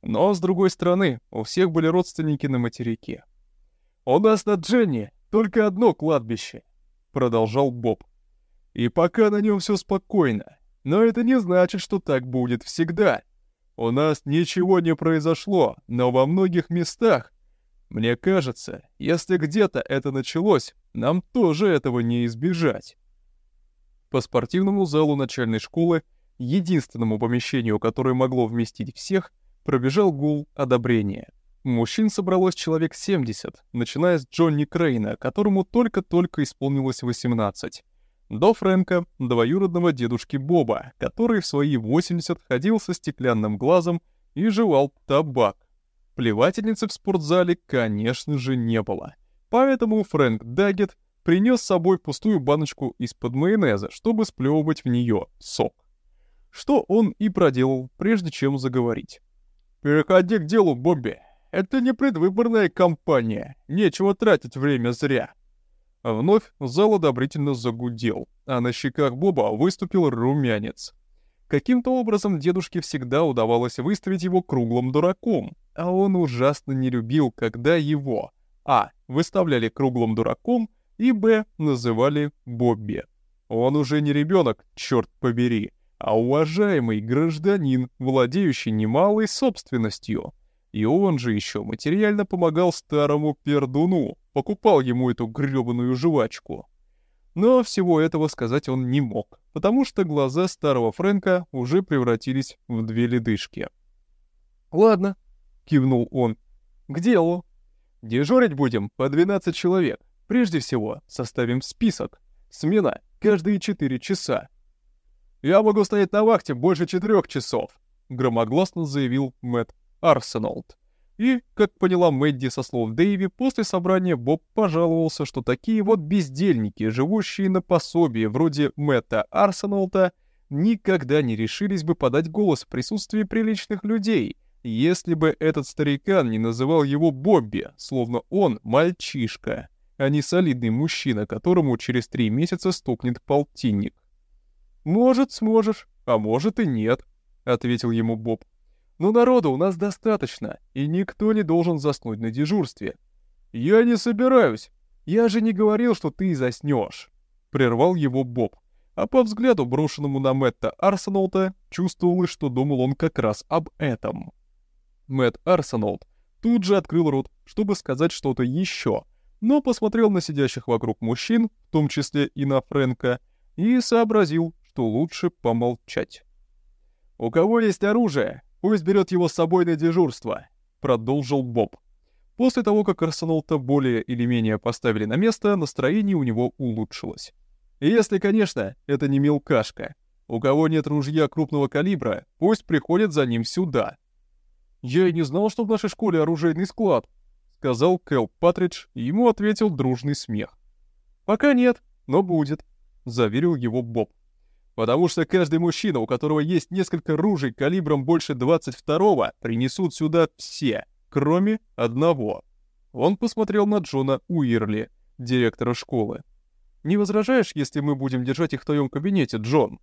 Но, с другой стороны, у всех были родственники на материке. «У нас на Дженни только одно кладбище», — продолжал Боб. «И пока на нем все спокойно, но это не значит, что так будет всегда. У нас ничего не произошло, но во многих местах, мне кажется, если где-то это началось, нам тоже этого не избежать». По спортивному залу начальной школы, единственному помещению, которое могло вместить всех, пробежал гул одобрения. Мужчин собралось человек 70, начиная с Джонни Крейна, которому только-только исполнилось 18, до Фрэнка, двоюродного дедушки Боба, который в свои 80 ходил со стеклянным глазом и жевал табак. Плевательницы в спортзале, конечно же, не было. Поэтому Фрэнк Даггет принес с собой пустую баночку из-под майонеза, чтобы сплевывать в нее сок. Что он и проделал, прежде чем заговорить. «Переходи к делу, Бобби. Это не предвыборная кампания. Нечего тратить время зря». Вновь зал одобрительно загудел, а на щеках Боба выступил румянец. Каким-то образом дедушке всегда удавалось выставить его круглым дураком, а он ужасно не любил, когда его а. выставляли круглым дураком и б. называли Бобби. Он уже не ребенок, черт побери, а уважаемый гражданин, владеющий немалой собственностью. И он же еще материально помогал старому пердуну, покупал ему эту грёбаную жвачку. Но всего этого сказать он не мог, потому что глаза старого Фрэнка уже превратились в две ледышки. «Ладно», — кивнул он, — «к делу. Дежурить будем по 12 человек. Прежде всего, составим список. Смена каждые 4 часа». «Я могу стоять на вахте больше четырех часов», — громогласно заявил Мэтт Арсенолд. И, как поняла Мэдди со слов Дэйви, после собрания Боб пожаловался, что такие вот бездельники, живущие на пособие вроде Мэтта Арсеналта, никогда не решились бы подать голос в присутствии приличных людей, если бы этот старикан не называл его Бобби, словно он мальчишка, а не солидный мужчина, которому через три месяца стукнет полтинник. «Может, сможешь, а может и нет», — ответил ему Боб. Но народу у нас достаточно, и никто не должен заснуть на дежурстве. Я не собираюсь. Я же не говорил, что ты заснешь. Прервал его Боб. А по взгляду, брошенному на Мэтта Арсенолта, чувствовалось, что думал он как раз об этом. Мэтт Арсенолт тут же открыл рот, чтобы сказать что-то еще, но посмотрел на сидящих вокруг мужчин, в том числе и на Фрэнка, и сообразил, что лучше помолчать. «У кого есть оружие, Пусть берет его с собой на дежурство», — продолжил Боб. После того, как Арсенал-то более или менее поставили на место, настроение у него улучшилось. Если, конечно, это не мелкашка. У кого нет ружья крупного калибра, пусть приходит за ним сюда. «Я и не знал, что в нашей школе оружейный склад», — сказал Кэл Патридж, и ему ответил дружный смех. «Пока нет, но будет», — заверил его Боб. Потому что каждый мужчина, у которого есть несколько ружей калибром больше 22-го, принесут сюда все, кроме одного. Он посмотрел на Джона Уирли, директора школы. «Не возражаешь, если мы будем держать их в твоем кабинете, Джон?»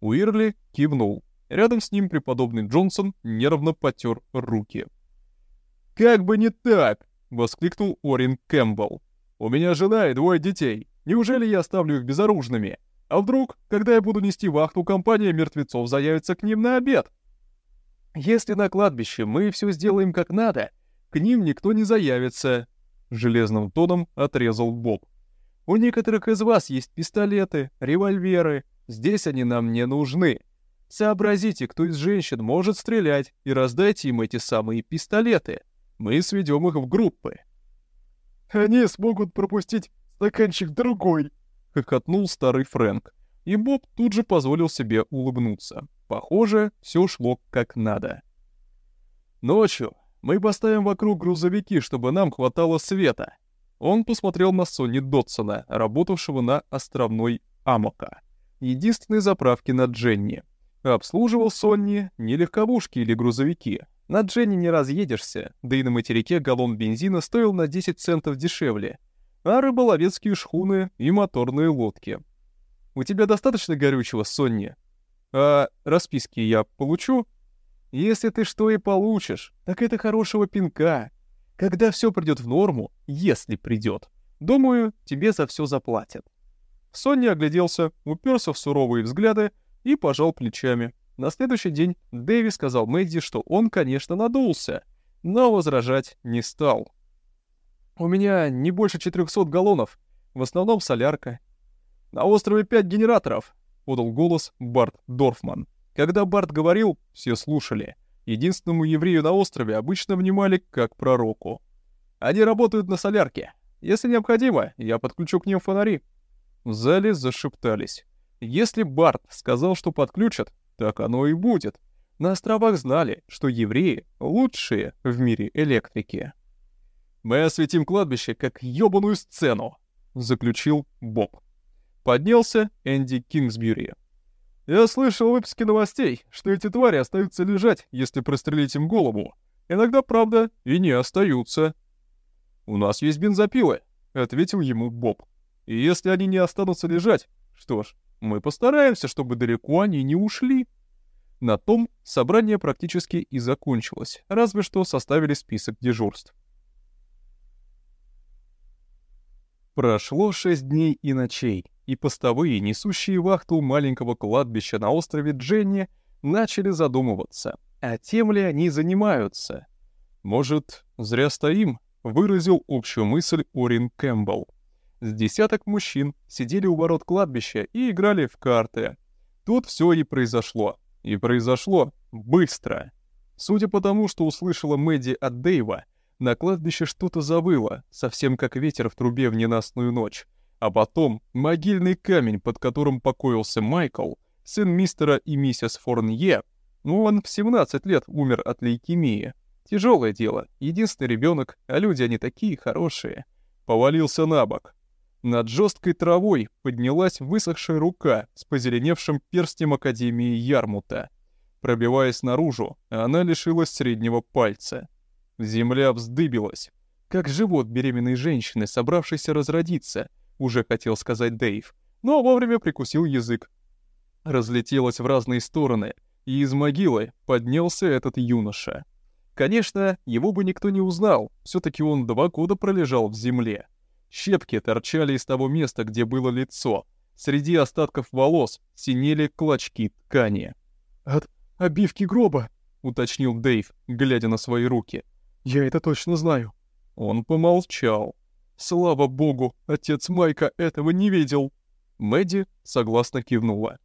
Уирли кивнул. Рядом с ним преподобный Джонсон нервно потер руки. «Как бы не так!» — воскликнул Орин Кэмпбелл. «У меня жена и двое детей. Неужели я оставлю их безоружными?» А вдруг, когда я буду нести вахту, компания мертвецов заявится к ним на обед? Если на кладбище мы все сделаем как надо, к ним никто не заявится, — железным тоном отрезал Боб. У некоторых из вас есть пистолеты, револьверы, здесь они нам не нужны. Сообразите, кто из женщин может стрелять, и раздайте им эти самые пистолеты. Мы сведем их в группы. Они смогут пропустить стаканчик другой, — хохотнул старый Фрэнк, и Боб тут же позволил себе улыбнуться. Похоже, все шло как надо. «Ночью мы поставим вокруг грузовики, чтобы нам хватало света». Он посмотрел на Сонни Дотсона, работавшего на островной Амока, единственной заправке на Дженни. Обслуживал Сонни не легковушки или грузовики. На Дженни не разъедешься, да и на материке галлон бензина стоил на 10 центов дешевле — а рыболовецкие шхуны и моторные лодки. У тебя достаточно горючего, Сонни? А расписки я получу? Если ты что и получишь, так это хорошего пинка. Когда все придет в норму, если придет, думаю, тебе за все заплатят. Сонни огляделся, уперся в суровые взгляды и пожал плечами. На следующий день Дэви сказал Мэдди, что он, конечно, надулся, но возражать не стал. У меня не больше 400 галлонов, в основном солярка. На острове пять генераторов, подал голос Барт Дорфман. Когда Барт говорил, все слушали. Единственному еврею на острове обычно внимали как пророку. Они работают на солярке. Если необходимо, я подключу к ним фонари. В зале зашептались. Если Барт сказал, что подключат, так оно и будет. На островах знали, что евреи — лучшие в мире электрики. «Мы осветим кладбище, как ёбаную сцену», — заключил Боб. Поднялся Энди Кингсбюри. Я слышал выпуски новостей, что эти твари остаются лежать, если прострелить им голову. Иногда, правда, и не остаются. «У нас есть бензопилы», — ответил ему Боб. «И если они не останутся лежать, что ж, мы постараемся, чтобы далеко они не ушли». На том собрание практически и закончилось, разве что составили список дежурств. Прошло шесть дней и ночей, и постовые, несущие вахту маленького кладбища на острове Дженни, начали задумываться, а тем ли они занимаются. «Может, зря стоим?» — выразил общую мысль Орин Кэмпбелл. С десяток мужчин сидели у ворот кладбища и играли в карты. Тут все и произошло. И произошло быстро. Судя по тому, что услышала Мэдди от Дэйва, на кладбище что-то завыло, совсем как ветер в трубе в ненастную ночь. А потом могильный камень, под которым покоился Майкл, сын мистера и миссис Форнье, ну он в 17 лет умер от лейкемии. Тяжелое дело, единственный ребенок, а люди они такие хорошие. Повалился на бок. Над жесткой травой поднялась высохшая рука с позеленевшим перстнем Академии Ярмута. Пробиваясь наружу, она лишилась среднего пальца. Земля вздыбилась, как живот беременной женщины, собравшейся разродиться, уже хотел сказать Дэйв, но вовремя прикусил язык. Разлетелась в разные стороны, и из могилы поднялся этот юноша. Конечно, его бы никто не узнал, все таки он два года пролежал в земле. Щепки торчали из того места, где было лицо. Среди остатков волос синели клочки ткани. «От обивки гроба», — уточнил Дэйв, глядя на свои руки. «Я это точно знаю». Он помолчал. «Слава богу, отец Майка этого не видел». Мэдди согласно кивнула.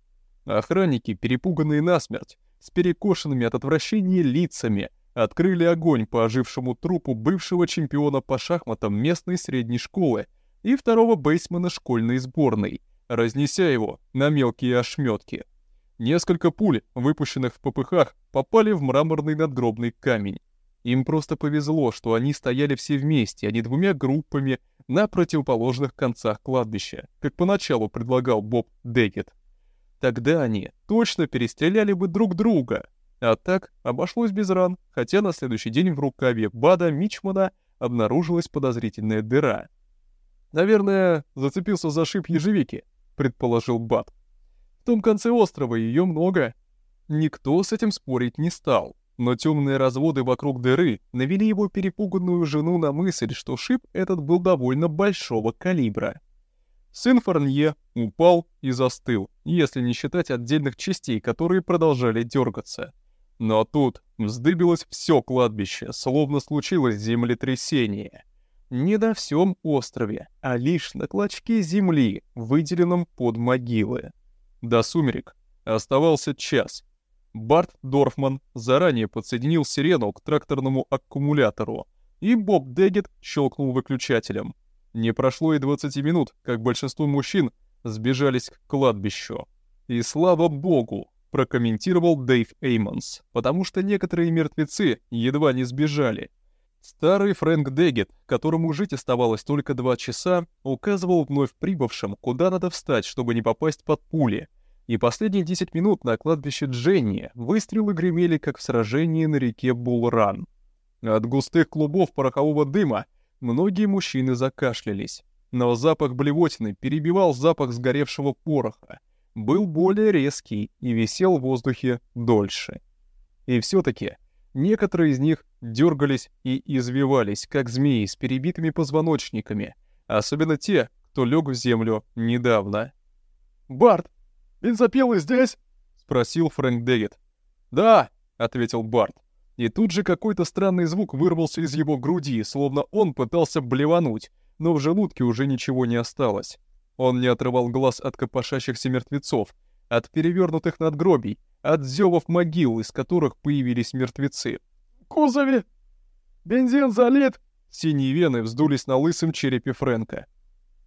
Охранники, перепуганные насмерть, с перекошенными от отвращения лицами, открыли огонь по ожившему трупу бывшего чемпиона по шахматам местной средней школы и второго бейсмена школьной сборной, разнеся его на мелкие ошметки. Несколько пуль, выпущенных в попыхах, попали в мраморный надгробный камень. Им просто повезло, что они стояли все вместе, а не двумя группами на противоположных концах кладбища, как поначалу предлагал Боб Деггет. Тогда они точно перестреляли бы друг друга, а так обошлось без ран, хотя на следующий день в рукаве Бада Мичмана обнаружилась подозрительная дыра. «Наверное, зацепился за шип ежевики», — предположил Бад. «В том конце острова ее много». Никто с этим спорить не стал, но темные разводы вокруг дыры навели его перепуганную жену на мысль, что шип этот был довольно большого калибра. Сын Фарнье упал и застыл, если не считать отдельных частей, которые продолжали дергаться. Но тут вздыбилось все кладбище, словно случилось землетрясение. Не на всем острове, а лишь на клочке земли, выделенном под могилы. До сумерек оставался час. Барт Дорфман заранее подсоединил сирену к тракторному аккумулятору, и Боб Деггет щелкнул выключателем. Не прошло и 20 минут, как большинство мужчин сбежались к кладбищу. И слава богу, прокомментировал Дэйв Эймонс, потому что некоторые мертвецы едва не сбежали. Старый Фрэнк Деггет, которому жить оставалось только два часа, указывал вновь прибывшим, куда надо встать, чтобы не попасть под пули. И последние 10 минут на кладбище Дженни выстрелы гремели, как в сражении на реке Булран. От густых клубов порохового дыма многие мужчины закашлялись, но запах блевотины перебивал запах сгоревшего пороха, был более резкий и висел в воздухе дольше. И все-таки некоторые из них дергались и извивались, как змеи с перебитыми позвоночниками, особенно те, кто лег в землю недавно. «Барт, бензопилы здесь?» — спросил Фрэнк Дэвид. «Да», — ответил Барт. И тут же какой-то странный звук вырвался из его груди, словно он пытался блевануть, но в желудке уже ничего не осталось. Он не отрывал глаз от копошащихся мертвецов, от перевернутых надгробий, от зевов могил, из которых появились мертвецы. «Кузове! Бензин залит!» Синие вены вздулись на лысом черепе Фрэнка.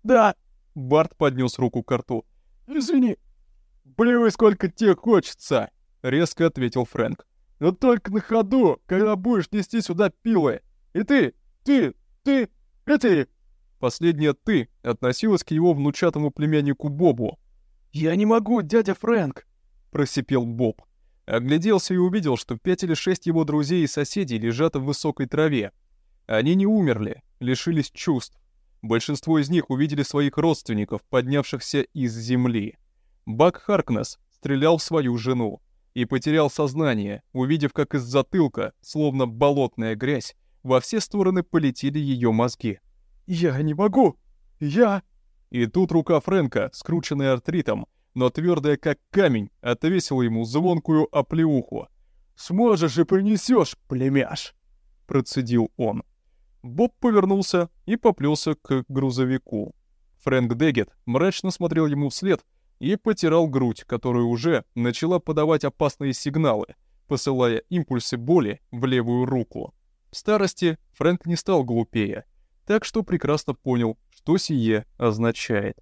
«Да!» Барт поднес руку к рту. «Извини!» «Плевай, сколько тебе хочется!» — резко ответил Фрэнк. «Но только на ходу, когда будешь нести сюда пилы! И ты, ты, ты, эти...» Последняя «ты» относилась к его внучатому племяннику Бобу. «Я не могу, дядя Фрэнк!» — просипел Боб. Огляделся и увидел, что пять или шесть его друзей и соседей лежат в высокой траве. Они не умерли, лишились чувств. Большинство из них увидели своих родственников, поднявшихся из земли. Бак Харкнес стрелял в свою жену и потерял сознание, увидев, как из затылка, словно болотная грязь, во все стороны полетели ее мозги. «Я не могу! Я...» И тут рука Фрэнка, скрученная артритом, но твердая как камень, отвесила ему звонкую оплеуху. «Сможешь и принесешь, племяш!» — процедил он. Боб повернулся и поплелся к грузовику. Фрэнк Дегет мрачно смотрел ему вслед и потирал грудь, которая уже начала подавать опасные сигналы, посылая импульсы боли в левую руку. В старости Фрэнк не стал глупее, так что прекрасно понял, что сие означает.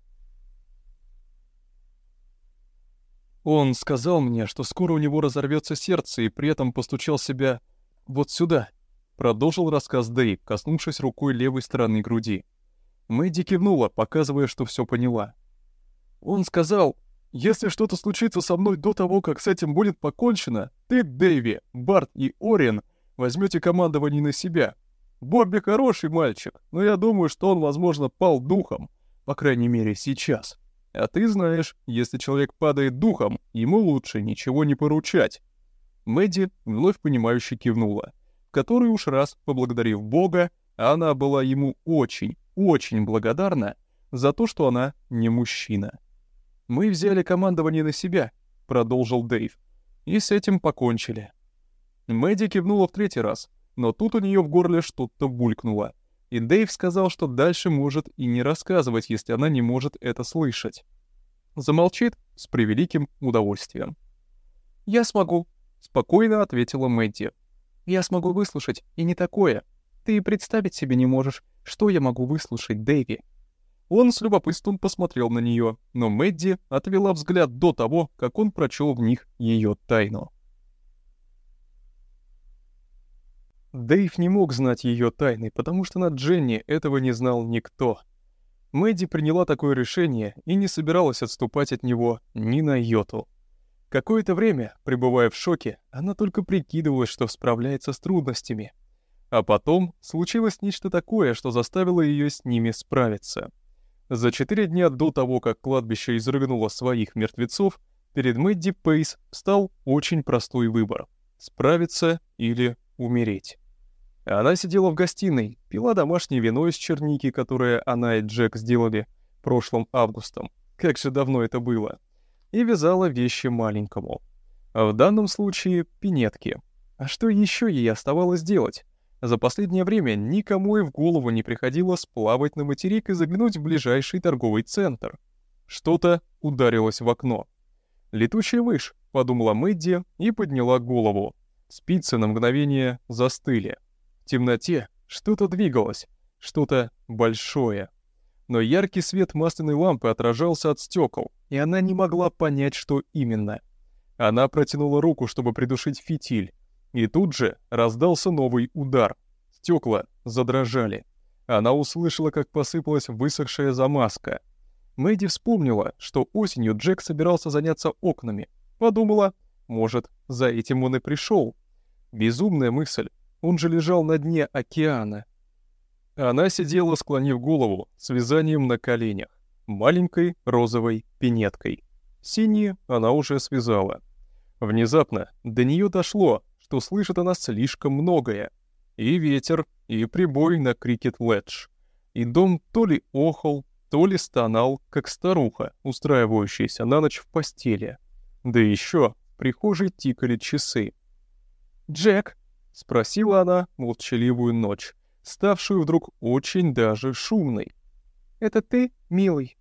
Он сказал мне, что скоро у него разорвется сердце, и при этом постучал себя вот сюда, Продолжил рассказ Дэйв, коснувшись рукой левой стороны груди. Мэдди кивнула, показывая, что все поняла. Он сказал, «Если что-то случится со мной до того, как с этим будет покончено, ты, Дэйви, Барт и Ориен возьмете командование на себя. Бобби хороший мальчик, но я думаю, что он, возможно, пал духом, по крайней мере, сейчас. А ты знаешь, если человек падает духом, ему лучше ничего не поручать». Мэдди вновь понимающе кивнула который уж раз, поблагодарив Бога, она была ему очень, очень благодарна за то, что она не мужчина. «Мы взяли командование на себя», — продолжил Дэйв, — «и с этим покончили». Мэдди кивнула в третий раз, но тут у нее в горле что-то булькнуло, и Дэйв сказал, что дальше может и не рассказывать, если она не может это слышать. Замолчит с превеликим удовольствием. «Я смогу», — спокойно ответила Мэдди. Я смогу выслушать, и не такое. Ты и представить себе не можешь, что я могу выслушать, Дэви». Он с любопытством посмотрел на нее, но Мэдди отвела взгляд до того, как он прочел в них ее тайну. Дэйв не мог знать ее тайны, потому что на Дженни этого не знал никто. Мэдди приняла такое решение и не собиралась отступать от него ни на йоту. Какое-то время, пребывая в шоке, она только прикидывалась, что справляется с трудностями. А потом случилось нечто такое, что заставило ее с ними справиться. За четыре дня до того, как кладбище изрыгнуло своих мертвецов, перед Мэдди Пейс стал очень простой выбор — справиться или умереть. Она сидела в гостиной, пила домашнее вино из черники, которое она и Джек сделали прошлым августом. Как же давно это было и вязала вещи маленькому. А в данном случае — пинетки. А что еще ей оставалось делать? За последнее время никому и в голову не приходило сплавать на материк и заглянуть в ближайший торговый центр. Что-то ударилось в окно. «Летучая мышь», — подумала Мэдди и подняла голову. Спицы на мгновение застыли. В темноте что-то двигалось, что-то большое но яркий свет масляной лампы отражался от стекол, и она не могла понять, что именно. Она протянула руку, чтобы придушить фитиль, и тут же раздался новый удар. Стекла задрожали. Она услышала, как посыпалась высохшая замазка. Мэдди вспомнила, что осенью Джек собирался заняться окнами. Подумала, может, за этим он и пришел. Безумная мысль. Он же лежал на дне океана. Она сидела, склонив голову, с вязанием на коленях, маленькой розовой пинеткой. Синие она уже связала. Внезапно до нее дошло, что слышит она слишком многое. И ветер, и прибой на крикет-ледж. И дом то ли охал, то ли стонал, как старуха, устраивающаяся на ночь в постели. Да еще в прихожей тикали часы. «Джек?» — спросила она молчаливую ночь ставшую вдруг очень даже шумной. «Это ты, милый?»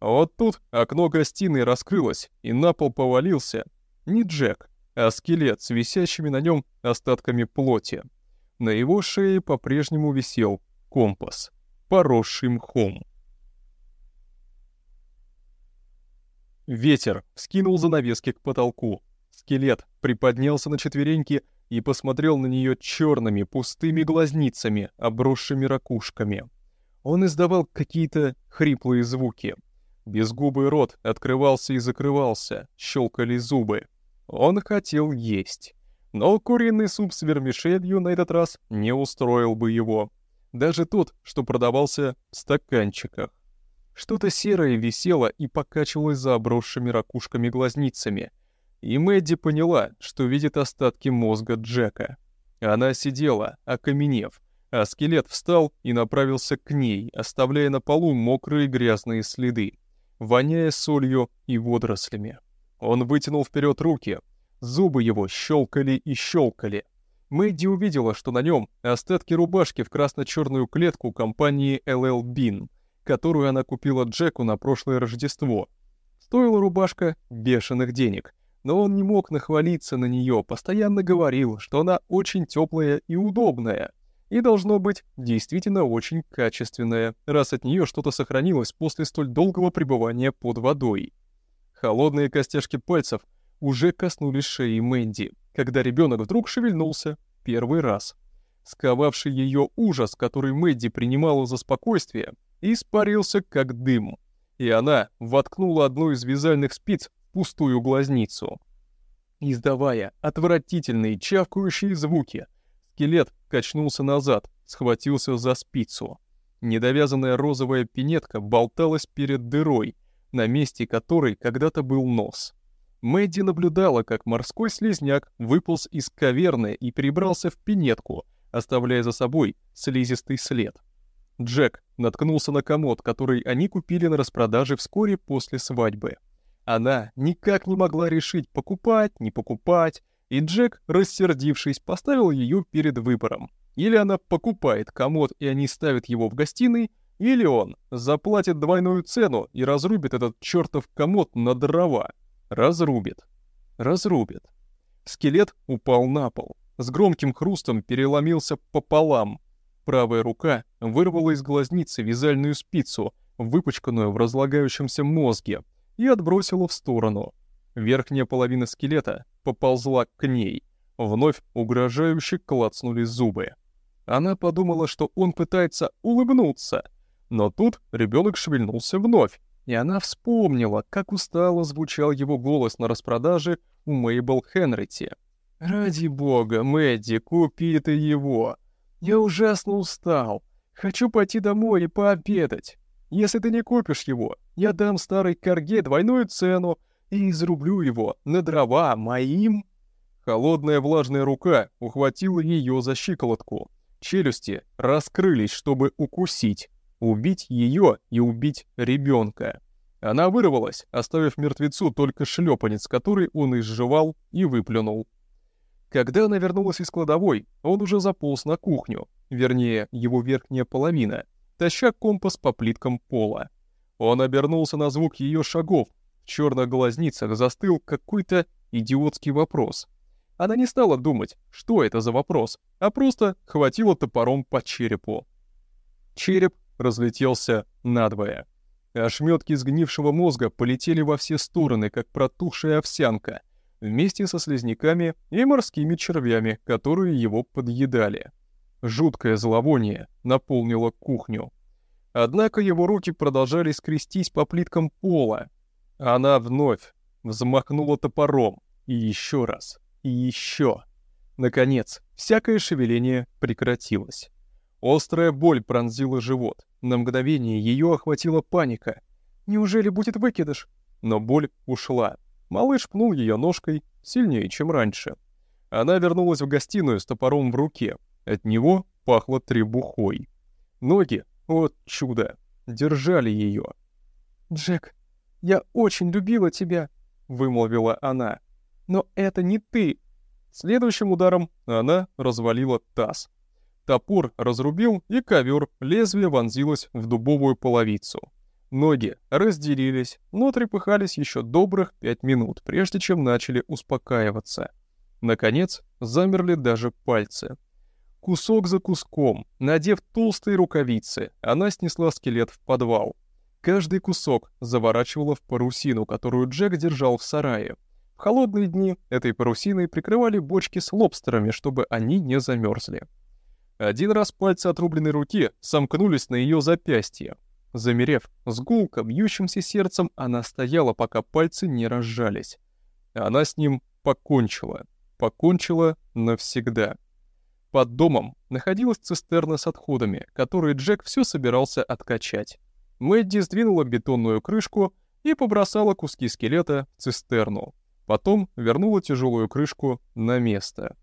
Вот тут окно гостиной раскрылось, и на пол повалился не Джек, а скелет с висящими на нем остатками плоти. На его шее по-прежнему висел компас, поросший мхом. Ветер скинул занавески к потолку. Скелет приподнялся на четвереньки и посмотрел на нее черными пустыми глазницами, обросшими ракушками. Он издавал какие-то хриплые звуки. Безгубый рот открывался и закрывался, щелкали зубы. Он хотел есть. Но куриный суп с вермишелью на этот раз не устроил бы его. Даже тот, что продавался в стаканчиках. Что-то серое висело и покачивалось за обросшими ракушками-глазницами. И Мэдди поняла, что видит остатки мозга Джека. Она сидела, окаменев, а скелет встал и направился к ней, оставляя на полу мокрые грязные следы, воняя солью и водорослями. Он вытянул вперед руки, зубы его щелкали и щелкали. Мэдди увидела, что на нем остатки рубашки в красно-черную клетку компании LL Bean — которую она купила Джеку на прошлое Рождество. Стоила рубашка бешеных денег, но он не мог нахвалиться на нее, постоянно говорил, что она очень теплая и удобная, и должно быть действительно очень качественная, раз от нее что-то сохранилось после столь долгого пребывания под водой. Холодные костяшки пальцев уже коснулись шеи Мэнди, когда ребенок вдруг шевельнулся первый раз. Сковавший ее ужас, который Мэдди принимала за спокойствие, испарился как дым, и она воткнула одну из вязальных спиц в пустую глазницу. Издавая отвратительные чавкающие звуки, скелет качнулся назад, схватился за спицу. Недовязанная розовая пинетка болталась перед дырой, на месте которой когда-то был нос. Мэдди наблюдала, как морской слизняк выполз из каверны и перебрался в пинетку, оставляя за собой слизистый след. Джек наткнулся на комод, который они купили на распродаже вскоре после свадьбы. Она никак не могла решить, покупать, не покупать, и Джек, рассердившись, поставил ее перед выбором. Или она покупает комод, и они ставят его в гостиной, или он заплатит двойную цену и разрубит этот чертов комод на дрова. Разрубит. Разрубит. Скелет упал на пол. С громким хрустом переломился пополам, Правая рука вырвала из глазницы вязальную спицу, выпачканную в разлагающемся мозге, и отбросила в сторону. Верхняя половина скелета поползла к ней. Вновь угрожающе клацнули зубы. Она подумала, что он пытается улыбнуться, но тут ребенок шевельнулся вновь, и она вспомнила, как устало звучал его голос на распродаже у Мейбл Хенрити. «Ради бога, Мэдди, купи ты его!» Я ужасно устал. Хочу пойти домой и пообедать. Если ты не купишь его, я дам старой корге двойную цену и изрублю его на дрова моим...» Холодная влажная рука ухватила ее за щиколотку. Челюсти раскрылись, чтобы укусить, убить ее и убить ребенка. Она вырвалась, оставив мертвецу только шлепанец, который он изживал и выплюнул. Когда она вернулась из кладовой, он уже заполз на кухню, вернее, его верхняя половина, таща компас по плиткам пола. Он обернулся на звук ее шагов, в черных глазницах застыл какой-то идиотский вопрос. Она не стала думать, что это за вопрос, а просто хватила топором по черепу. Череп разлетелся надвое. Ошметки сгнившего мозга полетели во все стороны, как протухшая овсянка — вместе со слизняками и морскими червями, которые его подъедали. Жуткое зловоние наполнило кухню. Однако его руки продолжали скрестись по плиткам пола. Она вновь взмахнула топором, и еще раз, и еще. Наконец, всякое шевеление прекратилось. Острая боль пронзила живот. На мгновение ее охватила паника. Неужели будет выкидыш? Но боль ушла. Малыш пнул ее ножкой сильнее, чем раньше. Она вернулась в гостиную с топором в руке. От него пахло требухой. Ноги, вот чудо, держали ее. «Джек, я очень любила тебя», — вымолвила она. «Но это не ты». Следующим ударом она развалила таз. Топор разрубил, и ковер лезвие вонзилось в дубовую половицу. Ноги разделились, но трепыхались еще добрых пять минут, прежде чем начали успокаиваться. Наконец, замерли даже пальцы. Кусок за куском, надев толстые рукавицы, она снесла скелет в подвал. Каждый кусок заворачивала в парусину, которую Джек держал в сарае. В холодные дни этой парусиной прикрывали бочки с лобстерами, чтобы они не замерзли. Один раз пальцы отрубленной руки сомкнулись на ее запястье, Замерев, с гулко бьющимся сердцем, она стояла, пока пальцы не разжались. Она с ним покончила. Покончила навсегда. Под домом находилась цистерна с отходами, которые Джек все собирался откачать. Мэдди сдвинула бетонную крышку и побросала куски скелета в цистерну. Потом вернула тяжелую крышку на место.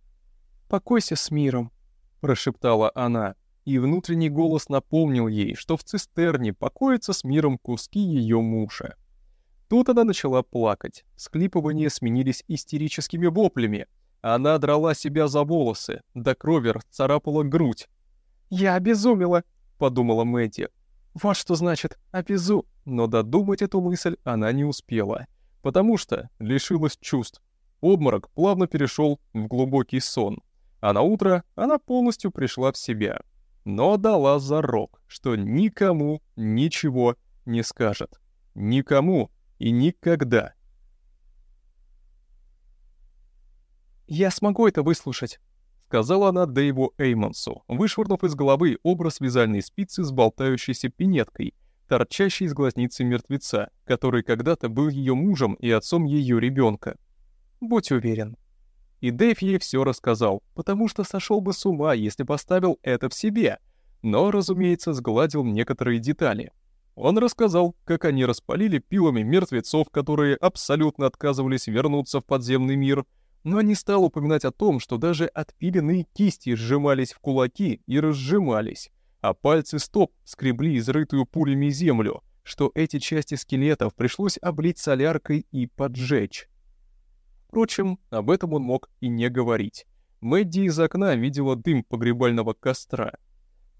«Покойся с миром», — прошептала она, и внутренний голос напомнил ей, что в цистерне покоятся с миром куски ее мужа. Тут она начала плакать, склипывания сменились истерическими воплями — она драла себя за волосы, до крови царапала грудь. «Я обезумела», — подумала Мэтти. «Вот что значит «обезу». Но додумать эту мысль она не успела, потому что лишилась чувств. Обморок плавно перешел в глубокий сон, а на утро она полностью пришла в себя. Но дала зарок, что никому ничего не скажет. Никому и никогда. «Я смогу это выслушать», — сказала она Дэйву Эймонсу, вышвырнув из головы образ вязальной спицы с болтающейся пинеткой, торчащей из глазницы мертвеца, который когда-то был ее мужем и отцом ее ребенка. «Будь уверен». И Дэйв ей все рассказал, потому что сошел бы с ума, если поставил это в себе, но, разумеется, сгладил некоторые детали. Он рассказал, как они распалили пилами мертвецов, которые абсолютно отказывались вернуться в подземный мир — но не стал упоминать о том, что даже отпиленные кисти сжимались в кулаки и разжимались, а пальцы стоп скребли изрытую пулями землю, что эти части скелетов пришлось облить соляркой и поджечь. Впрочем, об этом он мог и не говорить. Мэдди из окна видела дым погребального костра.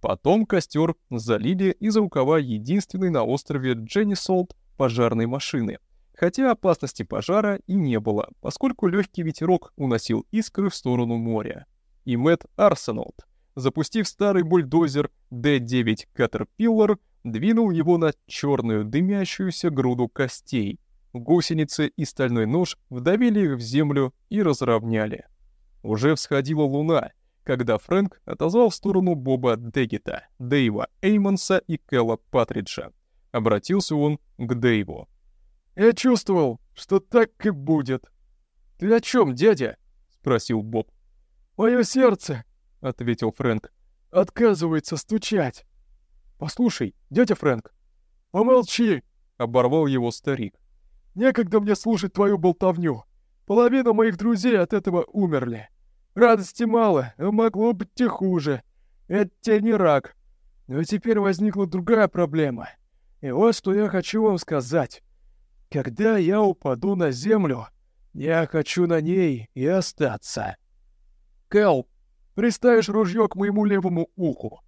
Потом костер залили из рукава единственной на острове Дженни Солт пожарной машины — хотя опасности пожара и не было, поскольку легкий ветерок уносил искры в сторону моря. И Мэтт Арсеналд, запустив старый бульдозер D9 Caterpillar, двинул его на черную дымящуюся груду костей. Гусеницы и стальной нож вдавили их в землю и разровняли. Уже всходила луна, когда Фрэнк отозвал в сторону Боба Деггета, Дэйва Эймонса и Кэлла Патриджа. Обратился он к Дэйву. Я чувствовал, что так и будет. Ты о чем, дядя? спросил Боб. Мое сердце, ответил Фрэнк, отказывается стучать. Послушай, дядя Фрэнк. Помолчи, оборвал его старик. Некогда мне слушать твою болтовню. Половина моих друзей от этого умерли. Радости мало, а могло быть и хуже. Это тебе не рак. Но теперь возникла другая проблема. И вот что я хочу вам сказать. Когда я упаду на землю, я хочу на ней и остаться. Кэл, приставишь ружье к моему левому уху.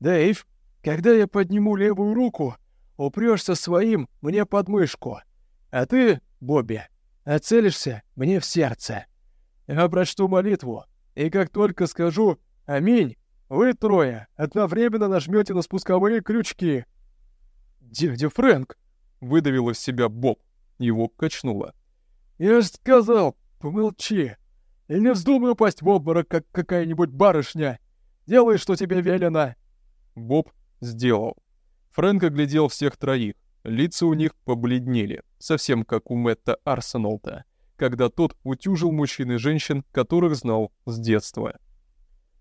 Дэйв, когда я подниму левую руку, упрёшься своим мне под мышку. А ты, Бобби, оцелишься мне в сердце. Я прочту молитву, и как только скажу «Аминь», вы трое одновременно нажмете на спусковые крючки. «Дядя Фрэнк!» Выдавил из себя Боб. Его качнуло. «Я же сказал, помолчи. И не вздумай упасть в обморок, как какая-нибудь барышня. Делай, что тебе велено». Боб сделал. Фрэнк оглядел всех троих. Лица у них побледнели, совсем как у Мэтта Арсеналта, когда тот утюжил мужчин и женщин, которых знал с детства.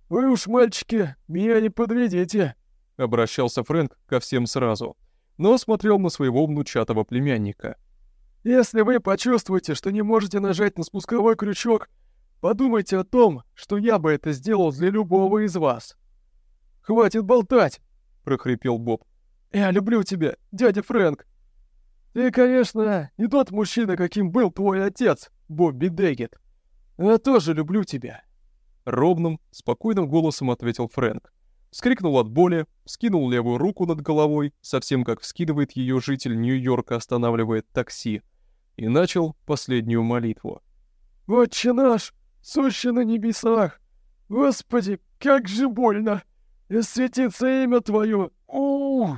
«Вы уж, мальчики, меня не подведите», — обращался Фрэнк ко всем сразу — но смотрел на своего внучатого племянника. «Если вы почувствуете, что не можете нажать на спусковой крючок, подумайте о том, что я бы это сделал для любого из вас». «Хватит болтать!» — прохрипел Боб. «Я люблю тебя, дядя Фрэнк!» «Ты, конечно, не тот мужчина, каким был твой отец, Бобби Дэггет. Я тоже люблю тебя!» Ровным, спокойным голосом ответил Фрэнк вскрикнул от боли, скинул левую руку над головой, совсем как вскидывает ее житель Нью-Йорка, останавливает такси, и начал последнюю молитву. «Отче наш, сущий на небесах! Господи, как же больно! И светится имя Твое! О,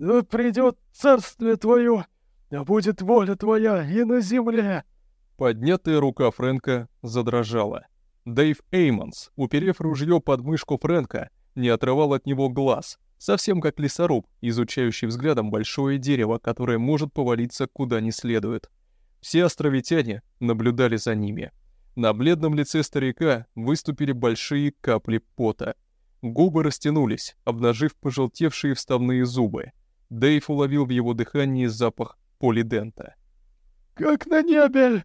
да придет царствие Твое, да будет воля Твоя и на земле!» Поднятая рука Фрэнка задрожала. Дэйв Эймонс, уперев ружье под мышку Фрэнка, не отрывал от него глаз, совсем как лесоруб, изучающий взглядом большое дерево, которое может повалиться куда не следует. Все островитяне наблюдали за ними. На бледном лице старика выступили большие капли пота. Губы растянулись, обнажив пожелтевшие вставные зубы. Дэйв уловил в его дыхании запах полидента. «Как на небе!»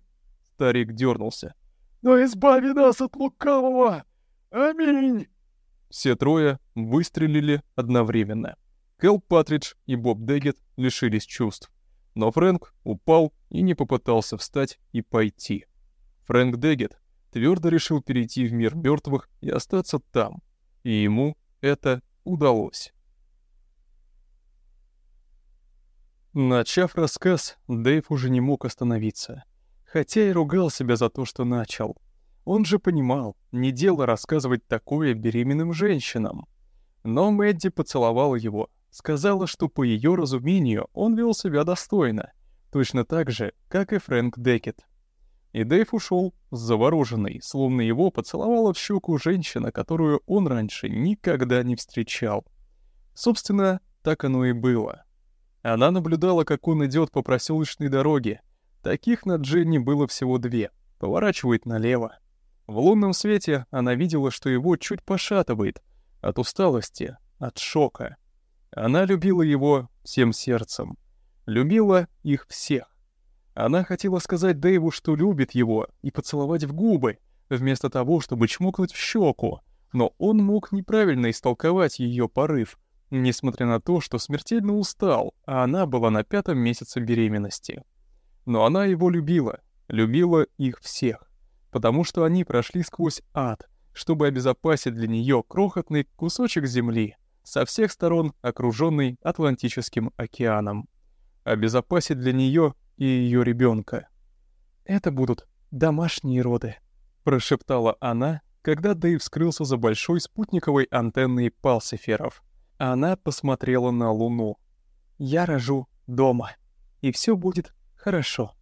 Старик дернулся. «Но избави нас от лукавого! Аминь!» Все трое выстрелили одновременно. Кэл Патридж и Боб Деггет лишились чувств. Но Фрэнк упал и не попытался встать и пойти. Фрэнк Деггет твердо решил перейти в мир мертвых и остаться там. И ему это удалось. Начав рассказ, Дэйв уже не мог остановиться. Хотя и ругал себя за то, что начал. Он же понимал, не дело рассказывать такое беременным женщинам. Но Мэдди поцеловала его, сказала, что по ее разумению он вел себя достойно, точно так же, как и Фрэнк Декет. И Дэйв ушел завороженный, словно его поцеловала в щеку женщина, которую он раньше никогда не встречал. Собственно, так оно и было. Она наблюдала, как он идет по проселочной дороге. Таких на Дженни было всего две. Поворачивает налево. В лунном свете она видела, что его чуть пошатывает. От усталости, от шока. Она любила его всем сердцем. Любила их всех. Она хотела сказать Дэйву, что любит его, и поцеловать в губы, вместо того, чтобы чмокнуть в щеку, но он мог неправильно истолковать ее порыв, несмотря на то, что смертельно устал, а она была на пятом месяце беременности. Но она его любила, любила их всех, потому что они прошли сквозь ад, чтобы обезопасить для нее крохотный кусочек земли, со всех сторон окруженный Атлантическим океаном. Обезопасить для нее и ее ребенка. «Это будут домашние роды», — прошептала она, когда Дэйв скрылся за большой спутниковой антенной палсиферов. Она посмотрела на Луну. «Я рожу дома, и все будет хорошо».